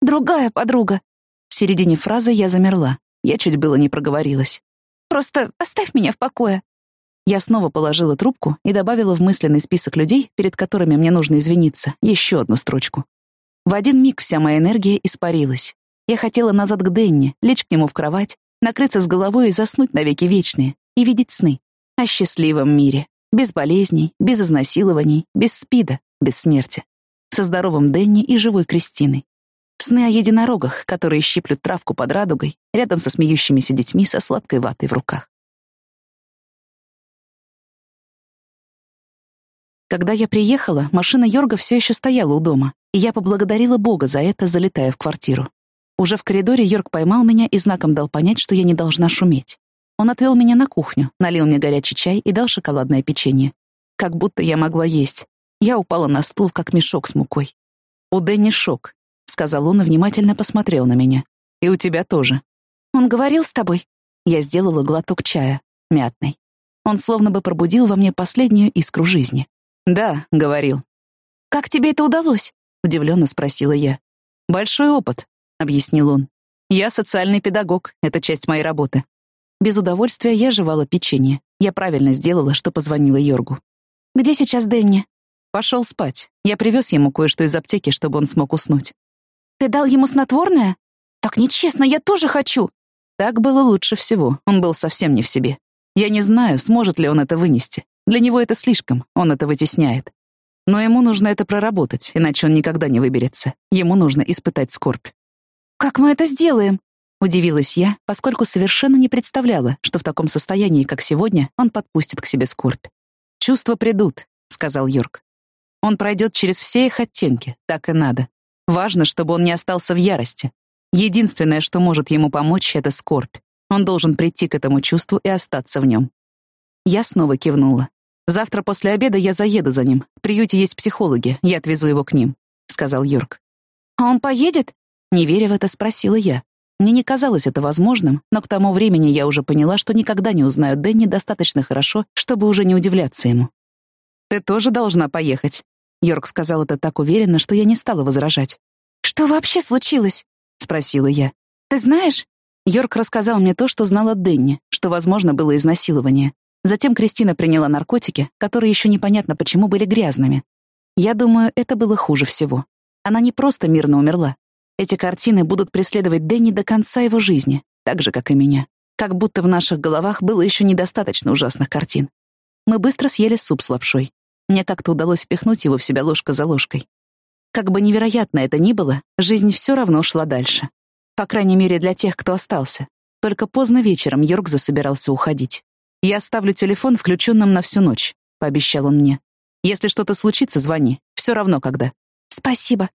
«Другая подруга».
В середине фразы я замерла. Я чуть было не проговорилась.
«Просто оставь меня в покое».
Я снова положила трубку и добавила в мысленный список людей, перед которыми мне нужно извиниться, еще одну строчку. В один миг вся моя энергия испарилась. Я хотела назад к Денни, лечь к нему в кровать, накрыться с головой и заснуть навеки вечные, и видеть сны. О счастливом мире. Без болезней, без изнасилований, без спида, без смерти. Со здоровым Денни и живой Кристиной. Сны о единорогах, которые щиплют травку под радугой, рядом со смеющимися детьми со сладкой ватой в руках. Когда я приехала, машина Йорга все еще стояла у дома, и я поблагодарила Бога за это, залетая в квартиру. Уже в коридоре Йорг поймал меня и знаком дал понять, что я не должна шуметь. Он отвел меня на кухню, налил мне горячий чай и дал шоколадное печенье. Как будто я могла есть. Я упала на стул, как мешок с мукой. «У Дэнни шок», — сказал он и внимательно посмотрел на меня. «И у тебя тоже».
«Он говорил с тобой?»
Я сделала глоток чая, мятный. Он словно бы пробудил во мне последнюю искру жизни. «Да», — говорил.
«Как тебе это удалось?»
— удивленно спросила я. «Большой опыт», — объяснил он. «Я социальный педагог, это часть моей работы». Без удовольствия я жевала печенье. Я правильно сделала, что позвонила Йоргу.
«Где сейчас Дэнни?»
Пошел спать. Я привез ему кое-что из аптеки, чтобы он смог уснуть.
«Ты дал ему снотворное? Так нечестно, я тоже хочу!»
Так было лучше всего. Он был совсем не в себе. Я не знаю, сможет ли он это вынести. Для него это слишком, он это вытесняет. Но ему нужно это проработать, иначе он никогда не выберется. Ему нужно испытать скорбь.
«Как мы это сделаем?»
Удивилась я, поскольку совершенно не представляла, что в таком состоянии, как сегодня, он подпустит к себе скорбь. «Чувства придут», — сказал Йорк. «Он пройдет через все их оттенки, так и надо. Важно, чтобы он не остался в ярости. Единственное, что может ему помочь, — это скорбь. Он должен прийти к этому чувству и остаться в нем. Я снова кивнула. «Завтра после обеда я заеду за ним. В приюте есть психологи, я отвезу его к ним», — сказал Юрк.
«А он поедет?»
Не веря в это, спросила я. Мне не казалось это возможным, но к тому времени я уже поняла, что никогда не узнаю Дэнни достаточно хорошо, чтобы уже не удивляться ему. «Ты тоже должна поехать», — Йорк сказал это так уверенно, что я не стала возражать.
«Что вообще случилось?»
— спросила я.
«Ты знаешь?»
Йорк рассказал мне то, что знала Дэнни, что, возможно, было изнасилование. Затем Кристина приняла наркотики, которые еще непонятно почему были грязными. Я думаю, это было хуже всего. Она не просто мирно умерла. Эти картины будут преследовать Дэнни до конца его жизни, так же, как и меня. Как будто в наших головах было еще недостаточно ужасных картин. Мы быстро съели суп с лапшой. Мне как-то удалось впихнуть его в себя ложка за ложкой. Как бы невероятно это ни было, жизнь все равно шла дальше. По крайней мере, для тех, кто остался. Только поздно вечером Йорк засобирался уходить. «Я оставлю телефон включенным на всю ночь», — пообещал он мне. «Если что-то случится, звони. Все равно когда».
«Спасибо».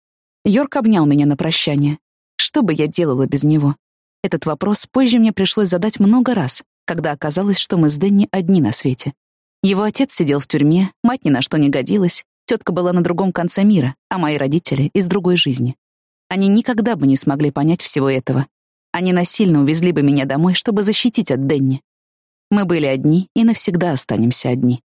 Йорк обнял меня на прощание. Что бы я делала без него? Этот вопрос позже мне пришлось задать много раз, когда оказалось, что мы с Дэнни одни на свете. Его отец сидел в тюрьме, мать ни на что не годилась, тетка была на другом конце мира, а мои родители — из другой жизни. Они никогда бы не смогли понять всего этого. Они насильно увезли бы меня домой, чтобы защитить от Дэнни. Мы были одни и навсегда останемся одни.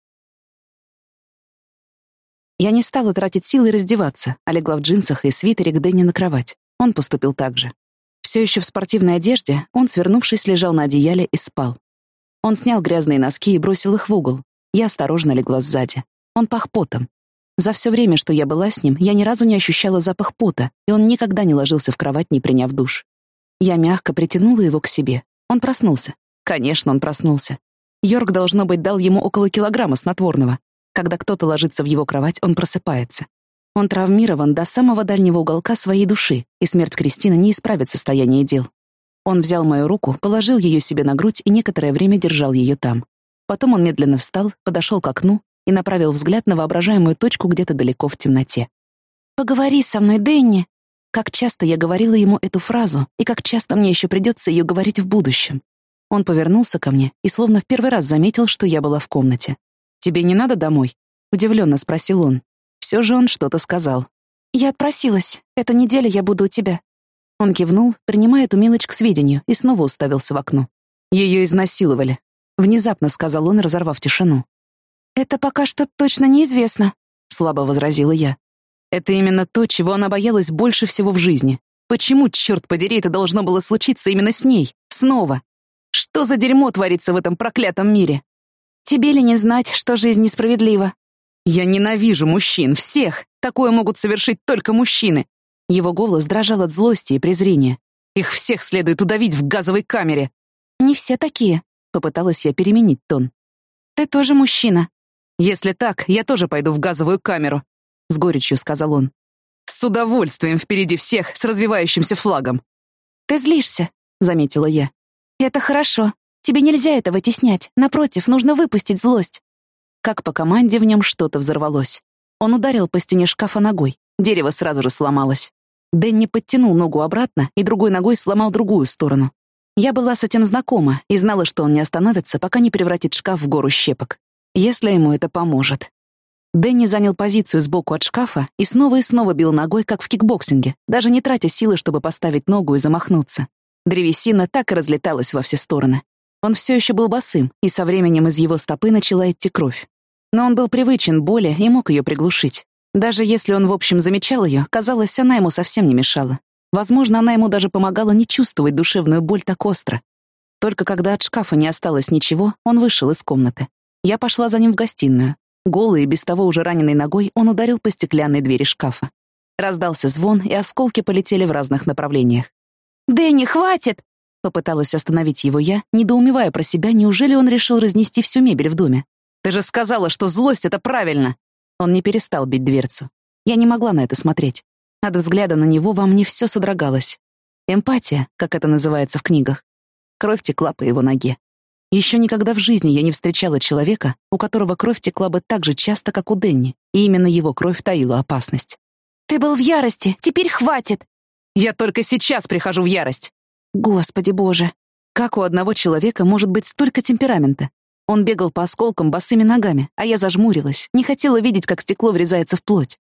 Я не стала тратить силы раздеваться, а легла в джинсах и свитере к Дэнни на кровать. Он поступил так же. Все еще в спортивной одежде, он, свернувшись, лежал на одеяле и спал. Он снял грязные носки и бросил их в угол. Я осторожно легла сзади. Он пах потом. За все время, что я была с ним, я ни разу не ощущала запах пота, и он никогда не ложился в кровать, не приняв душ. Я мягко притянула его к себе. Он проснулся. Конечно, он проснулся. Йорк, должно быть, дал ему около килограмма снотворного. Когда кто-то ложится в его кровать, он просыпается. Он травмирован до самого дальнего уголка своей души, и смерть Кристины не исправит состояние дел. Он взял мою руку, положил ее себе на грудь и некоторое время держал ее там. Потом он медленно встал, подошел к окну и направил взгляд на воображаемую точку где-то далеко в темноте.
«Поговори со мной, Дэнни!»
Как часто я говорила ему эту фразу, и как часто мне еще придется ее говорить в будущем. Он повернулся ко мне и словно в первый раз заметил, что я была в комнате. «Тебе не надо домой?» — удивленно спросил он. Все же он что-то сказал.
«Я отпросилась. Эта неделя я буду у тебя».
Он кивнул, принимая эту мелочь к сведению, и снова уставился в окно. Ее изнасиловали. Внезапно сказал он, разорвав тишину.
«Это пока что точно неизвестно», — слабо возразила я.
«Это именно то, чего она боялась больше всего в жизни. Почему, черт подери, это должно было случиться именно с ней? Снова? Что за дерьмо творится в этом проклятом мире?»
«Тебе ли не знать, что жизнь несправедлива?»
«Я ненавижу мужчин, всех. Такое могут совершить только мужчины». Его голос дрожал от злости и презрения. «Их всех следует удавить в газовой камере».
«Не все такие», Попыталась я переменить тон. «Ты тоже мужчина».
«Если так, я тоже пойду в газовую камеру», — с горечью сказал он. «С удовольствием впереди всех с развивающимся флагом».
«Ты злишься», — заметила я. «Это хорошо. Тебе нельзя это вытеснять. Напротив, нужно выпустить злость».
Как по команде в нем что-то взорвалось. Он ударил по стене шкафа ногой. Дерево сразу же сломалось. Дэнни подтянул ногу обратно и другой ногой сломал другую сторону. Я была с этим знакома и знала, что он не остановится, пока не превратит шкаф в гору щепок. Если ему это поможет. Дэнни занял позицию сбоку от шкафа и снова и снова бил ногой, как в кикбоксинге, даже не тратя силы, чтобы поставить ногу и замахнуться. Древесина так и разлеталась во все стороны. Он все еще был босым, и со временем из его стопы начала идти кровь. Но он был привычен боли и мог ее приглушить. Даже если он, в общем, замечал ее, казалось, она ему совсем не мешала. Возможно, она ему даже помогала не чувствовать душевную боль так остро. Только когда от шкафа не осталось ничего, он вышел из комнаты. Я пошла за ним в гостиную. Голый и без того уже раненой ногой он ударил по стеклянной двери шкафа. Раздался звон, и осколки полетели в разных направлениях.
«Дэнни, хватит!»
Попыталась остановить его я, недоумевая про себя, неужели он решил разнести всю мебель в доме. «Ты же сказала, что злость — это правильно!» Он не перестал бить дверцу. Я не могла на это смотреть. От взгляда на него во мне все содрогалось. Эмпатия, как это называется в книгах. Кровь текла по его ноге. Еще никогда в жизни я не встречала человека, у которого кровь текла бы так же часто, как у Денни, и именно его кровь таила опасность.
«Ты был в ярости, теперь хватит!»
«Я только сейчас прихожу в ярость!»
«Господи боже!
Как у одного человека может быть столько темперамента? Он бегал по осколкам босыми ногами, а я зажмурилась, не хотела видеть, как стекло врезается в плоть.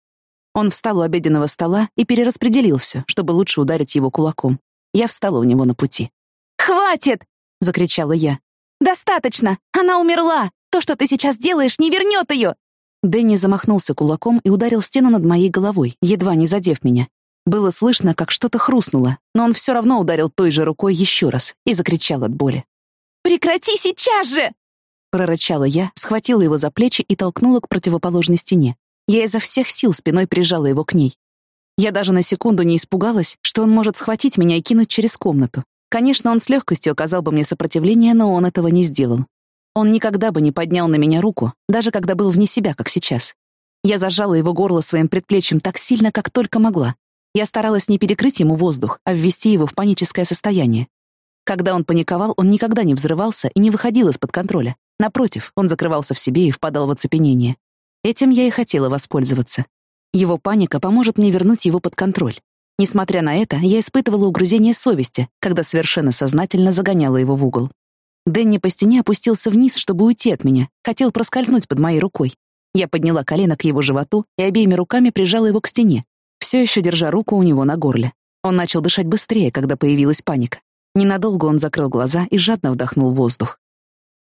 Он встал у обеденного стола и перераспределил все, чтобы лучше ударить его кулаком. Я встала у него на пути.
«Хватит!» — закричала я. «Достаточно! Она умерла! То, что ты сейчас делаешь, не вернет ее!»
Дэнни замахнулся кулаком и ударил стену над моей головой, едва не задев меня. Было слышно, как что-то хрустнуло, но он все равно ударил той же рукой еще раз и закричал от боли.
«Прекрати сейчас же!»
Прорычала я, схватила его за плечи и толкнула к противоположной стене. Я изо всех сил спиной прижала его к ней. Я даже на секунду не испугалась, что он может схватить меня и кинуть через комнату. Конечно, он с легкостью оказал бы мне сопротивление, но он этого не сделал. Он никогда бы не поднял на меня руку, даже когда был вне себя, как сейчас. Я зажала его горло своим предплечьем так сильно, как только могла. Я старалась не перекрыть ему воздух, а ввести его в паническое состояние. Когда он паниковал, он никогда не взрывался и не выходил из-под контроля. Напротив, он закрывался в себе и впадал в оцепенение. Этим я и хотела воспользоваться. Его паника поможет мне вернуть его под контроль. Несмотря на это, я испытывала угрызение совести, когда совершенно сознательно загоняла его в угол. Дэнни по стене опустился вниз, чтобы уйти от меня, хотел проскользнуть под моей рукой. Я подняла колено к его животу и обеими руками прижала его к стене, все еще держа руку у него на горле. Он начал дышать быстрее, когда появилась паника. Ненадолго он закрыл глаза и жадно вдохнул воздух.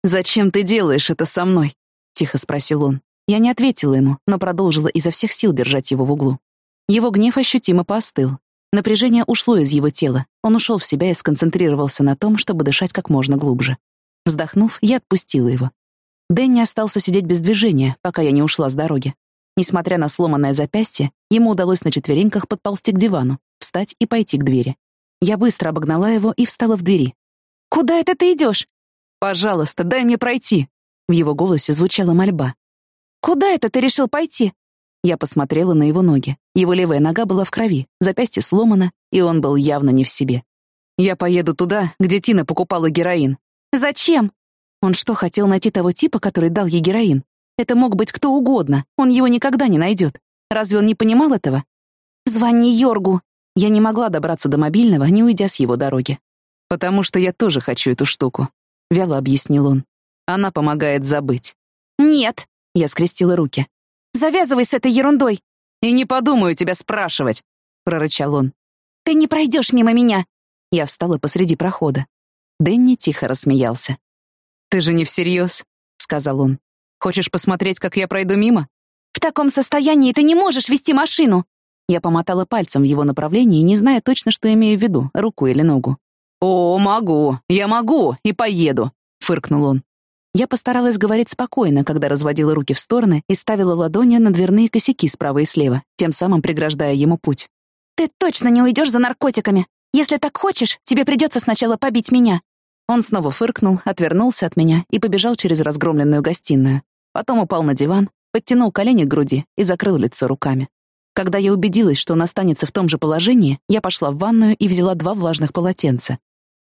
«Зачем ты делаешь это со мной?» — тихо спросил он. Я не ответила ему, но продолжила изо всех сил держать его в углу. Его гнев ощутимо поостыл. Напряжение ушло из его тела. Он ушел в себя и сконцентрировался на том, чтобы дышать как можно глубже. Вздохнув, я отпустила его. Дэнни остался сидеть без движения, пока я не ушла с дороги. Несмотря на сломанное запястье, ему удалось на четвереньках подползти к дивану, встать и пойти к двери. Я быстро обогнала его и встала в двери.
«Куда это ты идешь?»
«Пожалуйста, дай мне пройти!» В его голосе звучала мольба.
«Куда это ты решил пойти?»
Я посмотрела на его ноги. Его левая нога была в крови, запястье сломано, и он был явно не в себе. «Я поеду туда, где Тина покупала героин».
«Зачем?»
Он что, хотел найти того типа, который дал ей героин? Это мог быть кто угодно, он его никогда не найдет. Разве он не понимал этого?
«Звони Йоргу».
Я не могла добраться до мобильного, не уйдя с его дороги. «Потому что я тоже хочу эту штуку», — вяло объяснил он. «Она помогает забыть».
«Нет», —
я скрестила руки.
Завязывай с этой ерундой!»
«И не подумаю тебя спрашивать!» — прорычал он.
«Ты не пройдешь мимо меня!»
Я встала посреди прохода. Дэнни тихо рассмеялся. «Ты же не всерьез?» — сказал он. «Хочешь посмотреть, как я пройду мимо?»
«В таком состоянии ты не можешь вести машину!»
Я помотала пальцем в его направлении, не зная точно, что имею в виду, руку или ногу. «О, могу! Я могу! И поеду!» — фыркнул он. Я постаралась говорить спокойно, когда разводила руки в стороны и ставила ладони на дверные косяки справа и слева, тем самым преграждая ему путь.
«Ты точно не уйдешь за наркотиками! Если так хочешь, тебе придется сначала побить меня!»
Он снова фыркнул, отвернулся от меня и побежал через разгромленную гостиную. Потом упал на диван, подтянул колени к груди и закрыл лицо руками. Когда я убедилась, что он останется в том же положении, я пошла в ванную и взяла два влажных полотенца.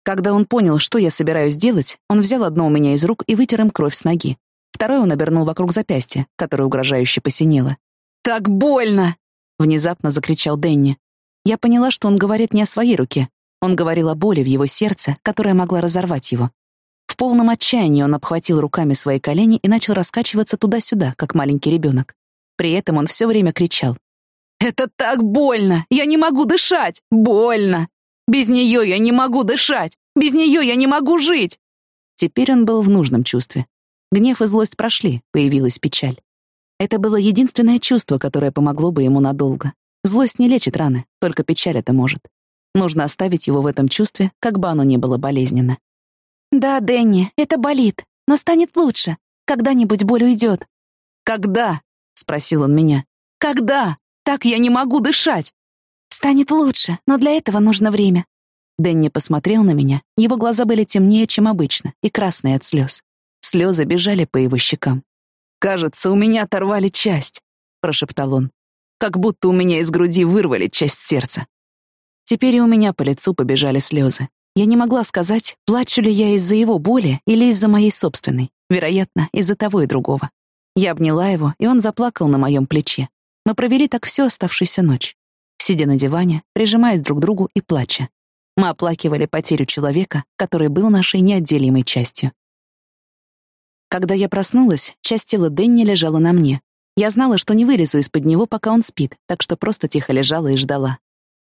Когда он понял, что я собираюсь делать, он взял одно у меня из рук и вытер им кровь с ноги. Второе он обернул вокруг запястья, которое угрожающе посинело. «Так больно!» — внезапно закричал Дэнни. Я поняла, что он говорит не о своей руке. Он говорил о боли в его сердце, которая могла разорвать его. В полном отчаянии он обхватил руками свои колени и начал раскачиваться туда-сюда, как маленький ребенок. При этом он все время кричал. «Это так больно! Я не могу дышать! Больно! Без нее я не могу дышать! Без нее я не могу жить!» Теперь он был в нужном чувстве. Гнев и злость прошли, появилась печаль. Это было единственное чувство, которое помогло бы ему надолго. Злость не лечит раны, только печаль это может. Нужно оставить его в этом чувстве, как бы оно ни было болезненно.
«Да, Дэнни, это болит, но станет лучше. Когда-нибудь боль уйдет».
«Когда?» — спросил он меня. «Когда? Так я не могу дышать!»
Станет лучше, но для этого нужно время.
Дэнни посмотрел на меня. Его глаза были темнее, чем обычно, и красные от слез. Слезы бежали по его щекам. «Кажется, у меня оторвали часть», — прошептал он. «Как будто у меня из груди вырвали часть сердца». Теперь и у меня по лицу побежали слезы. Я не могла сказать, плачу ли я из-за его боли или из-за моей собственной. Вероятно, из-за того и другого. Я обняла его, и он заплакал на моем плече. Мы провели так всю оставшуюся ночь сидя на диване, прижимаясь друг к другу и плача. Мы оплакивали потерю человека, который был нашей неотделимой частью. Когда я проснулась, часть тела Дэнни лежала на мне. Я знала, что не вылезу из-под него, пока он спит, так что просто тихо лежала и ждала.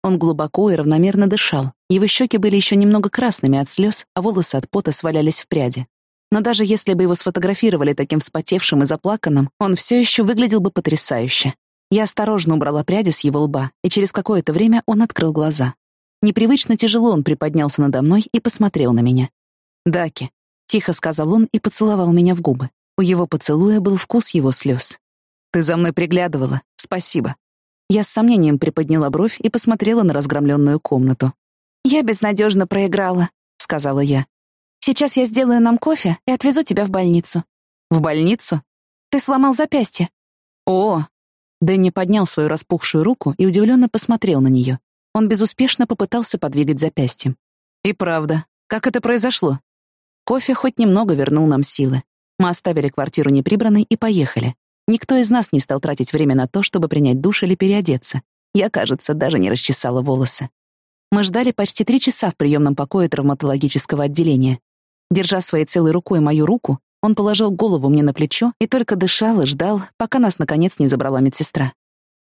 Он глубоко и равномерно дышал. Его щеки были еще немного красными от слез, а волосы от пота свалялись в пряди. Но даже если бы его сфотографировали таким вспотевшим и заплаканным, он все еще выглядел бы потрясающе. Я осторожно убрала пряди с его лба, и через какое-то время он открыл глаза. Непривычно тяжело он приподнялся надо мной и посмотрел на меня. «Даки», — тихо сказал он и поцеловал меня в губы. У его поцелуя был вкус его слез. «Ты за мной приглядывала. Спасибо». Я с сомнением приподняла бровь и посмотрела на разгромленную комнату.
«Я безнадежно проиграла», — сказала я. «Сейчас я сделаю нам кофе и отвезу тебя в больницу».
«В больницу?»
«Ты сломал запястье».
«О, Дэнни поднял свою распухшую руку и удивленно посмотрел на нее. Он безуспешно попытался подвигать запястьем. «И правда, как это произошло?» Кофе хоть немного вернул нам силы. Мы оставили квартиру неприбранной и поехали. Никто из нас не стал тратить время на то, чтобы принять душ или переодеться. Я, кажется, даже не расчесала волосы. Мы ждали почти три часа в приемном покое травматологического отделения. Держа своей целой рукой мою руку, он положил голову мне на плечо и только дышал и ждал, пока нас, наконец, не забрала медсестра.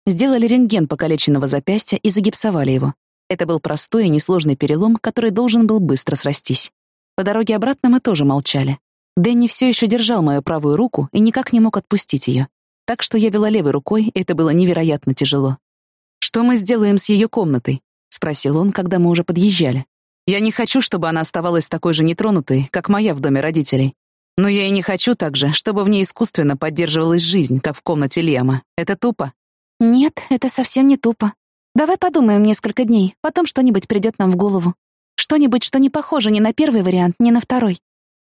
Сделали рентген покалеченного запястья и загипсовали его. Это был простой и несложный перелом, который должен был быстро срастись. По дороге обратно мы тоже молчали. Дэнни все еще держал мою правую руку и никак не мог отпустить ее. Так что я вела левой рукой, и это было невероятно тяжело. «Что мы сделаем с ее комнатой?» — спросил он, когда мы уже подъезжали. «Я не хочу, чтобы она оставалась такой же нетронутой, как моя в доме родителей. Но я и не хочу также, чтобы в ней искусственно поддерживалась жизнь, как в комнате Лиама. Это тупо».
«Нет, это совсем не тупо. Давай подумаем несколько дней, потом что-нибудь придет нам в голову. Что-нибудь, что не похоже ни на первый вариант, ни на второй.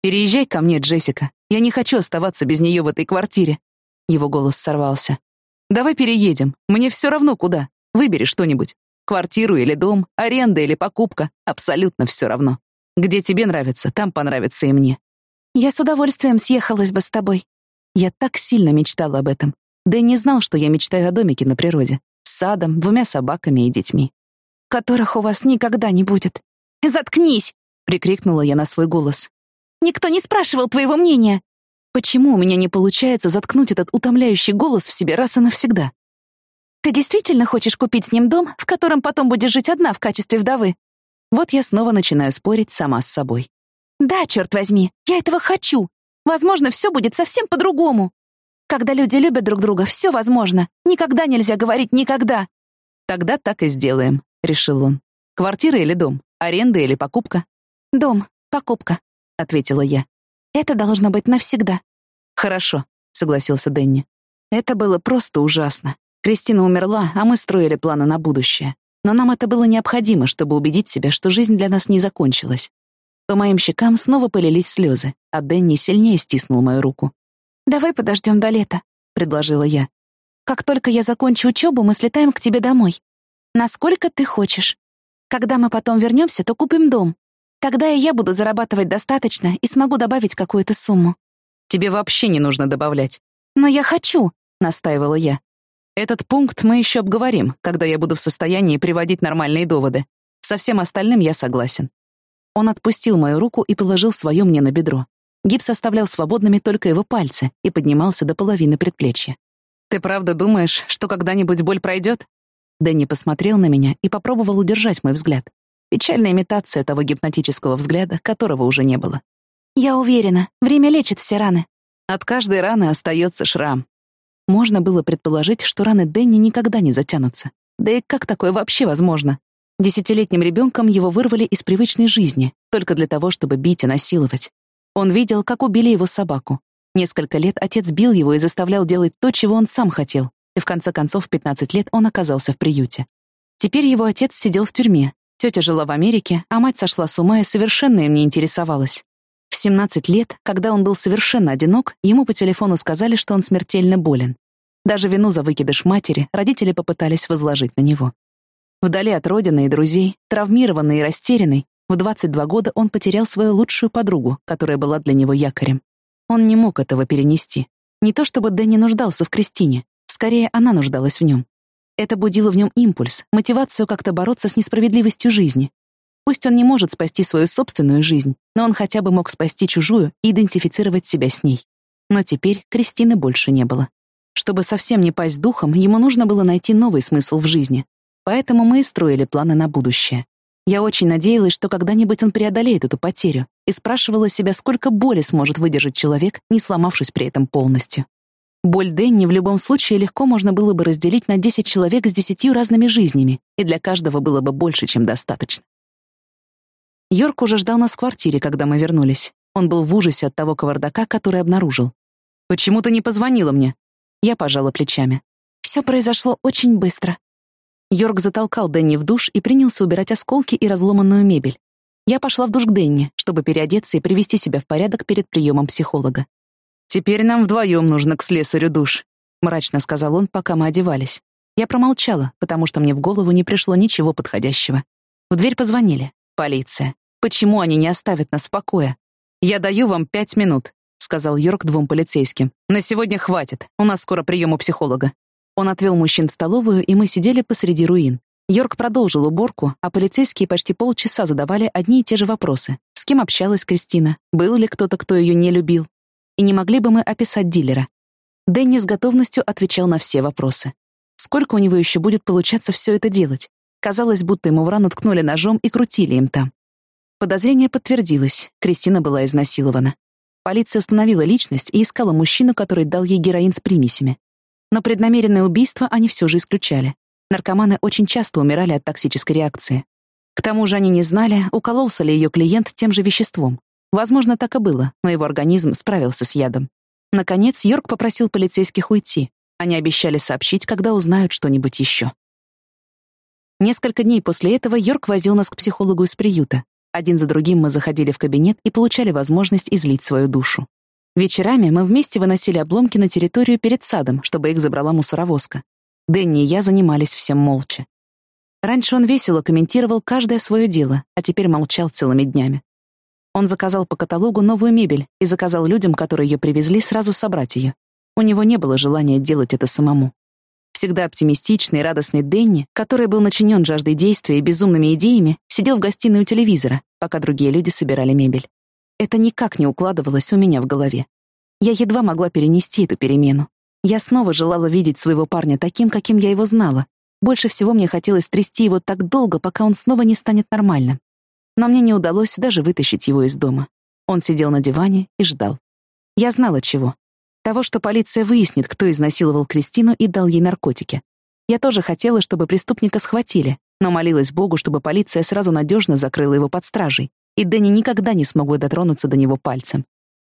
Переезжай ко мне, Джессика. Я не хочу оставаться без нее в этой квартире. Его голос сорвался. Давай переедем. Мне все равно куда. Выбери что-нибудь. Квартиру или дом, аренда или покупка. Абсолютно все равно. Где тебе нравится, там понравится и мне.
Я с удовольствием съехалась бы с тобой.
Я так сильно мечтала об этом. Да и не знал, что я мечтаю о домике на природе. С садом, двумя собаками и детьми.
Которых у вас никогда не будет. «Заткнись!» — прикрикнула я на свой голос. «Никто не спрашивал твоего мнения!»
Почему у меня не получается заткнуть этот утомляющий голос в себе раз и навсегда?
Ты действительно хочешь купить с ним дом, в котором потом будешь жить одна в качестве вдовы?
Вот я снова начинаю спорить сама с собой.
Да, черт возьми, я этого хочу. Возможно, все будет совсем по-другому. Когда люди любят друг друга, все возможно. Никогда нельзя говорить «никогда».
Тогда так и сделаем, решил он. Квартира или дом? Аренда или покупка?
Дом, покупка, ответила я. Это должно быть навсегда.
Хорошо, согласился Дэнни. Это было просто ужасно. Кристина умерла, а мы строили планы на будущее. Но нам это было необходимо, чтобы убедить себя, что жизнь для нас не закончилась. По моим щекам снова полились слезы, а Дэнни сильнее стиснул мою руку.
«Давай подождем до лета», — предложила я. «Как только я закончу учебу, мы слетаем к тебе домой. Насколько ты хочешь. Когда мы потом вернемся, то купим дом. Тогда и я буду зарабатывать достаточно и смогу добавить какую-то сумму.
Тебе вообще не нужно добавлять.
Но я хочу, настаивала я.
Этот пункт мы еще обговорим, когда я буду в состоянии приводить нормальные доводы. Со всем остальным я согласен. Он отпустил мою руку и положил свою мне на бедро. Гипс оставлял свободными только его пальцы и поднимался до половины предплечья. «Ты правда думаешь, что когда-нибудь боль пройдет? Дэнни посмотрел на меня и попробовал удержать мой взгляд. Печальная имитация того гипнотического взгляда, которого уже не было.
«Я уверена, время лечит все раны».
От каждой раны остается шрам. Можно было предположить, что раны Дэнни никогда не затянутся. Да и как такое вообще возможно? Десятилетним ребенком его вырвали из привычной жизни, только для того, чтобы бить и насиловать. Он видел, как убили его собаку. Несколько лет отец бил его и заставлял делать то, чего он сам хотел и в конце концов в 15 лет он оказался в приюте. Теперь его отец сидел в тюрьме, тетя жила в Америке, а мать сошла с ума и совершенно им не интересовалась. В 17 лет, когда он был совершенно одинок, ему по телефону сказали, что он смертельно болен. Даже вину за выкидыш матери родители попытались возложить на него. Вдали от родины и друзей, травмированный и растерянный, в 22 года он потерял свою лучшую подругу, которая была для него якорем. Он не мог этого перенести. Не то чтобы Дэнни нуждался в Кристине, Скорее, она нуждалась в нем. Это будило в нем импульс, мотивацию как-то бороться с несправедливостью жизни. Пусть он не может спасти свою собственную жизнь, но он хотя бы мог спасти чужую и идентифицировать себя с ней. Но теперь Кристины больше не было. Чтобы совсем не пасть духом, ему нужно было найти новый смысл в жизни. Поэтому мы и строили планы на будущее. Я очень надеялась, что когда-нибудь он преодолеет эту потерю, и спрашивала себя, сколько боли сможет выдержать человек, не сломавшись при этом полностью. Боль Дэнни в любом случае легко можно было бы разделить на 10 человек с десятью разными жизнями, и для каждого было бы больше, чем достаточно. Йорк уже ждал нас в квартире, когда мы вернулись. Он был в ужасе от того кавардака, который обнаружил. «Почему ты не позвонила мне?» Я пожала плечами.
Все произошло очень быстро».
Йорк затолкал Дэнни в душ и принялся убирать осколки и разломанную мебель. Я пошла в душ к Дэнни, чтобы переодеться и привести себя в порядок перед приемом психолога. Теперь нам вдвоем нужно к слесарю душ. — мрачно сказал он, пока мы одевались. Я промолчала, потому что мне в голову не пришло ничего подходящего. В дверь позвонили. Полиция. Почему они не оставят нас в покое? «Я даю вам пять минут», — сказал Йорк двум полицейским. «На сегодня хватит. У нас скоро прием у психолога». Он отвел мужчин в столовую, и мы сидели посреди руин. Йорк продолжил уборку, а полицейские почти полчаса задавали одни и те же вопросы. С кем общалась Кристина? Был ли кто-то, кто ее не любил? И не могли бы мы описать дилера? Дэнни с готовностью отвечал на все вопросы. Сколько у него еще будет получаться все это делать? Казалось, будто ему в рану ткнули ножом и крутили им там. Подозрение подтвердилось. Кристина была изнасилована. Полиция установила личность и искала мужчину, который дал ей героин с примесями. Но преднамеренное убийство они все же исключали. Наркоманы очень часто умирали от токсической реакции. К тому же они не знали, укололся ли ее клиент тем же веществом. Возможно, так и было, но его организм справился с ядом. Наконец, Йорк попросил полицейских уйти. Они обещали сообщить, когда узнают что-нибудь еще. Несколько дней после этого Йорк возил нас к психологу из приюта. Один за другим мы заходили в кабинет и получали возможность излить свою душу. Вечерами мы вместе выносили обломки на территорию перед садом, чтобы их забрала мусоровозка. Дэнни и я занимались всем молча. Раньше он весело комментировал каждое свое дело, а теперь молчал целыми днями. Он заказал по каталогу новую мебель и заказал людям, которые ее привезли, сразу собрать ее. У него не было желания делать это самому. Всегда оптимистичный и радостный Дэнни, который был начинен жаждой действия и безумными идеями, сидел в гостиной у телевизора, пока другие люди собирали мебель. Это никак не укладывалось у меня в голове. Я едва могла перенести эту перемену. Я снова желала видеть своего парня таким, каким я его знала. Больше всего мне хотелось трясти его так долго, пока он снова не станет нормальным. Но мне не удалось даже вытащить его из дома. Он сидел на диване и ждал. Я знала чего. Того, что полиция выяснит, кто изнасиловал Кристину и дал ей наркотики. Я тоже хотела, чтобы преступника схватили, но молилась Богу, чтобы полиция сразу надежно закрыла его под стражей, и Дэнни никогда не смог бы дотронуться до него пальцем.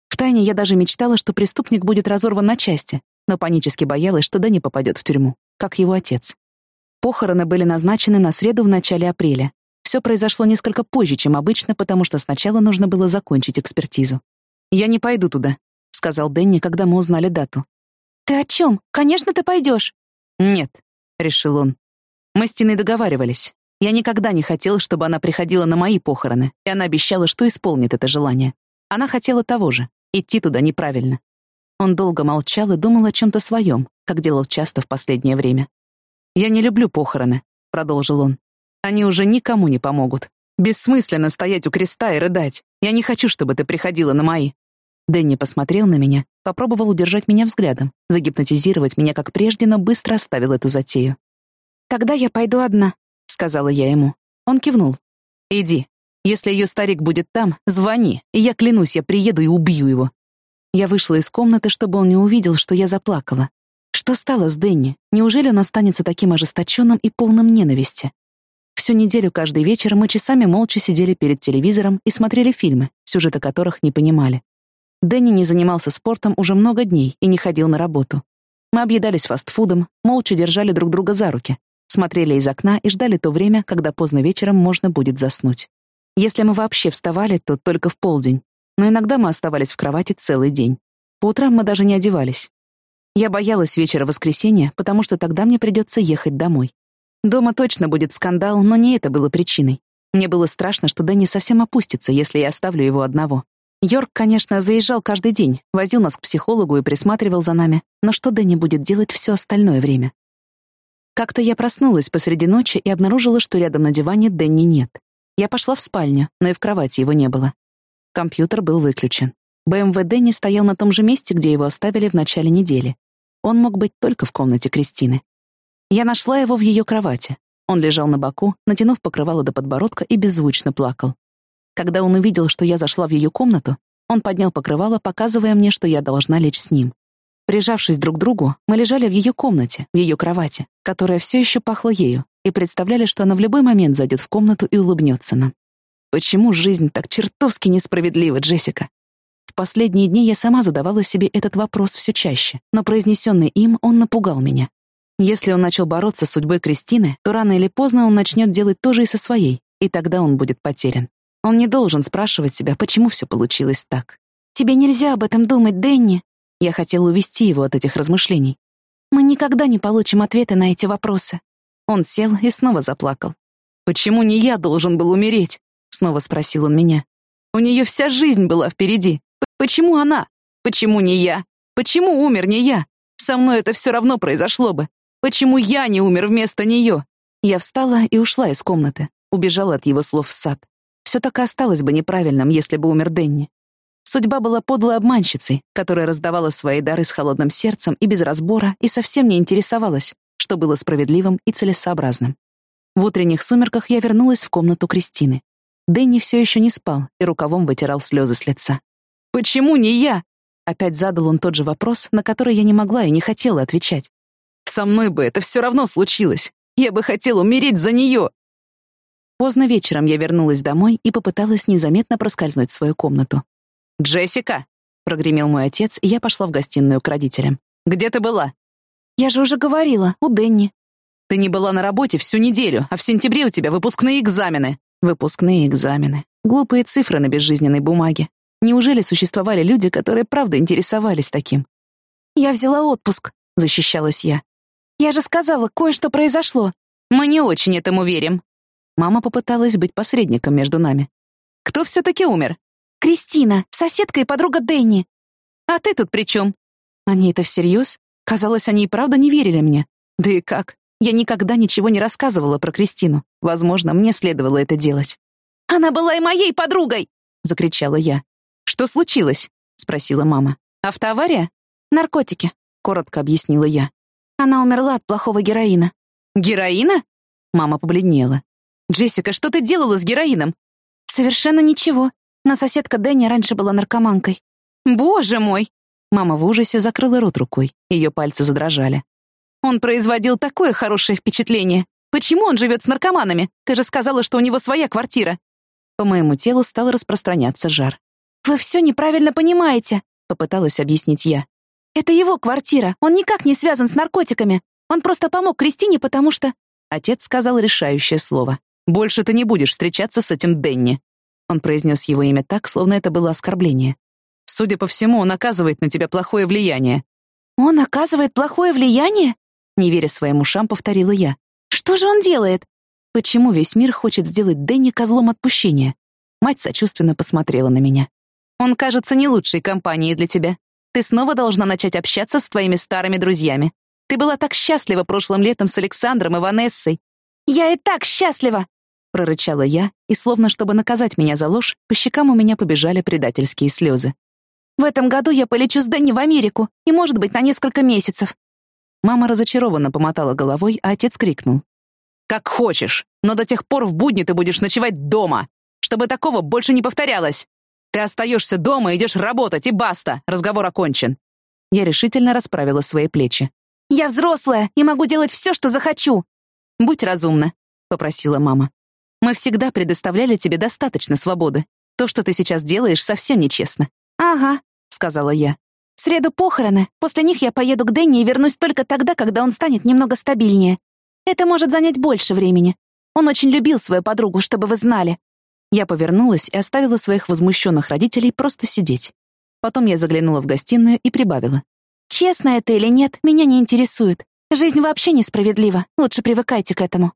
Втайне я даже мечтала, что преступник будет разорван на части, но панически боялась, что Дэнни попадет в тюрьму, как его отец. Похороны были назначены на среду в начале апреля. Все произошло несколько позже, чем обычно, потому что сначала нужно было закончить экспертизу. «Я не пойду туда», — сказал Дэнни, когда мы узнали дату.
«Ты о чем? Конечно, ты пойдешь.
«Нет», — решил он. «Мы с Тиной договаривались. Я никогда не хотел, чтобы она приходила на мои похороны, и она обещала, что исполнит это желание. Она хотела того же — идти туда неправильно. Он долго молчал и думал о чем-то своем, как делал часто в последнее время. «Я не люблю похороны», — продолжил он. «Они уже никому не помогут. Бессмысленно стоять у креста и рыдать. Я не хочу, чтобы ты приходила на мои. Дэнни посмотрел на меня, попробовал удержать меня взглядом, загипнотизировать меня как прежде, но быстро оставил эту затею.
«Тогда я пойду одна», — сказала я ему.
Он кивнул. «Иди. Если ее старик будет там, звони, и я клянусь, я приеду и убью его». Я вышла из комнаты, чтобы он не увидел, что я заплакала. Что стало с Дэнни? Неужели он останется таким ожесточенным и полным ненависти? Всю неделю каждый вечер мы часами молча сидели перед телевизором и смотрели фильмы, сюжеты которых не понимали. Дэнни не занимался спортом уже много дней и не ходил на работу. Мы объедались фастфудом, молча держали друг друга за руки, смотрели из окна и ждали то время, когда поздно вечером можно будет заснуть. Если мы вообще вставали, то только в полдень, но иногда мы оставались в кровати целый день. По утрам мы даже не одевались. Я боялась вечера воскресенья, потому что тогда мне придется ехать домой. Дома точно будет скандал, но не это было причиной. Мне было страшно, что Дэнни совсем опустится, если я оставлю его одного. Йорк, конечно, заезжал каждый день, возил нас к психологу и присматривал за нами, но что Дэнни будет делать все остальное время? Как-то я проснулась посреди ночи и обнаружила, что рядом на диване Дэнни нет. Я пошла в спальню, но и в кровати его не было. Компьютер был выключен. БМВ Дэнни стоял на том же месте, где его оставили в начале недели. Он мог быть только в комнате Кристины. Я нашла его в ее кровати. Он лежал на боку, натянув покрывало до подбородка и беззвучно плакал. Когда он увидел, что я зашла в ее комнату, он поднял покрывало, показывая мне, что я должна лечь с ним. Прижавшись друг к другу, мы лежали в ее комнате, в ее кровати, которая все еще пахла ею, и представляли, что она в любой момент зайдет в комнату и улыбнется нам. Почему жизнь так чертовски несправедлива, Джессика? В последние дни я сама задавала себе этот вопрос все чаще, но произнесенный им он напугал меня. Если он начал бороться с судьбой Кристины, то рано или поздно он начнет делать то же и со своей, и тогда он будет потерян. Он не должен спрашивать себя, почему все получилось так.
«Тебе нельзя об этом думать, Дэнни!»
Я хотела увести его от этих размышлений. Мы никогда не получим ответы на эти вопросы. Он сел и снова заплакал.
«Почему не я должен был умереть?» — снова спросил он меня. «У нее вся жизнь была впереди. Почему она? Почему не я? Почему умер не я? Со мной это все равно произошло бы. Почему я не умер вместо нее?» Я встала и ушла из комнаты, убежала от его слов в сад. Все так и осталось бы неправильным, если бы умер Денни. Судьба была подлой обманщицей, которая раздавала свои дары с холодным сердцем и без разбора, и совсем не интересовалась, что было справедливым и целесообразным. В утренних сумерках я вернулась в комнату Кристины. Дэнни все еще не спал и рукавом вытирал слезы с лица. «Почему не я?» Опять задал он тот же вопрос, на который я не могла и не хотела отвечать. «Со мной бы это все равно случилось. Я бы хотела умереть за нее. Поздно вечером я вернулась домой и попыталась незаметно проскользнуть в свою комнату. «Джессика!» — прогремел мой отец, и я пошла в гостиную к родителям. «Где ты была?»
«Я же уже говорила, у Денни».
«Ты не была на работе всю неделю, а в сентябре у тебя выпускные экзамены».
Выпускные экзамены. Глупые цифры на безжизненной бумаге. Неужели существовали люди, которые правда интересовались таким? «Я взяла отпуск», — защищалась я. «Я же сказала, кое-что произошло».
«Мы не очень этому верим»,
Мама попыталась быть посредником между нами.
«Кто все-таки умер?»
«Кристина, соседка и подруга Дэнни».
«А ты тут при чем?»
Они это всерьез? Казалось, они и правда не верили мне. Да и как? Я никогда ничего не рассказывала про Кристину. Возможно, мне следовало это делать.
«Она была и моей подругой!» — закричала я.
«Что случилось?» — спросила мама.
«Автоавария?»
«Наркотики», — коротко объяснила я. Она умерла от плохого героина.
«Героина?»
Мама побледнела.
«Джессика, что ты делала с героином?»
«Совершенно ничего. Но соседка Дэнни раньше была наркоманкой».
«Боже мой!»
Мама в ужасе закрыла рот рукой. Ее пальцы задрожали.
«Он производил такое хорошее впечатление. Почему он живет с наркоманами? Ты же сказала, что у него своя квартира».
По моему телу стал распространяться жар.
«Вы все неправильно понимаете», — попыталась объяснить я. «Это его квартира. Он никак не связан с наркотиками. Он просто помог Кристине, потому что...»
Отец сказал решающее слово.
Больше ты не будешь встречаться с этим Денни».
Он произнес его имя так, словно это было оскорбление.
«Судя по всему, он оказывает на тебя плохое влияние».
«Он оказывает плохое влияние?» Не веря своим ушам, повторила я. «Что же он делает?» «Почему весь мир хочет сделать Дэнни козлом отпущения?» Мать сочувственно посмотрела на меня.
«Он кажется не лучшей компанией для тебя. Ты снова должна начать общаться с твоими старыми друзьями. Ты была так счастлива прошлым летом с Александром и Ванессой.
«Я и так счастлива!» — прорычала я, и, словно чтобы наказать меня за ложь, по щекам у меня побежали предательские слезы. «В этом году я полечу с Дэнни в Америку, и, может быть, на несколько месяцев». Мама разочарованно помотала головой, а отец крикнул.
«Как хочешь, но до тех пор в будни ты будешь ночевать дома, чтобы такого больше не повторялось. Ты остаешься дома, идешь работать, и баста, разговор окончен».
Я решительно расправила свои плечи.
«Я взрослая и могу делать все, что захочу.
«Будь разумна», — попросила мама. «Мы всегда предоставляли тебе достаточно свободы. То, что ты сейчас делаешь, совсем нечестно».
«Ага», — сказала я. «В среду похороны. После них я поеду к Дэнни и вернусь только тогда, когда он станет немного стабильнее. Это может занять больше времени. Он очень любил свою подругу, чтобы вы знали».
Я повернулась и оставила своих возмущенных родителей просто сидеть. Потом я заглянула в гостиную и прибавила.
«Честно это или нет, меня не интересует. Жизнь вообще несправедлива. Лучше привыкайте к этому.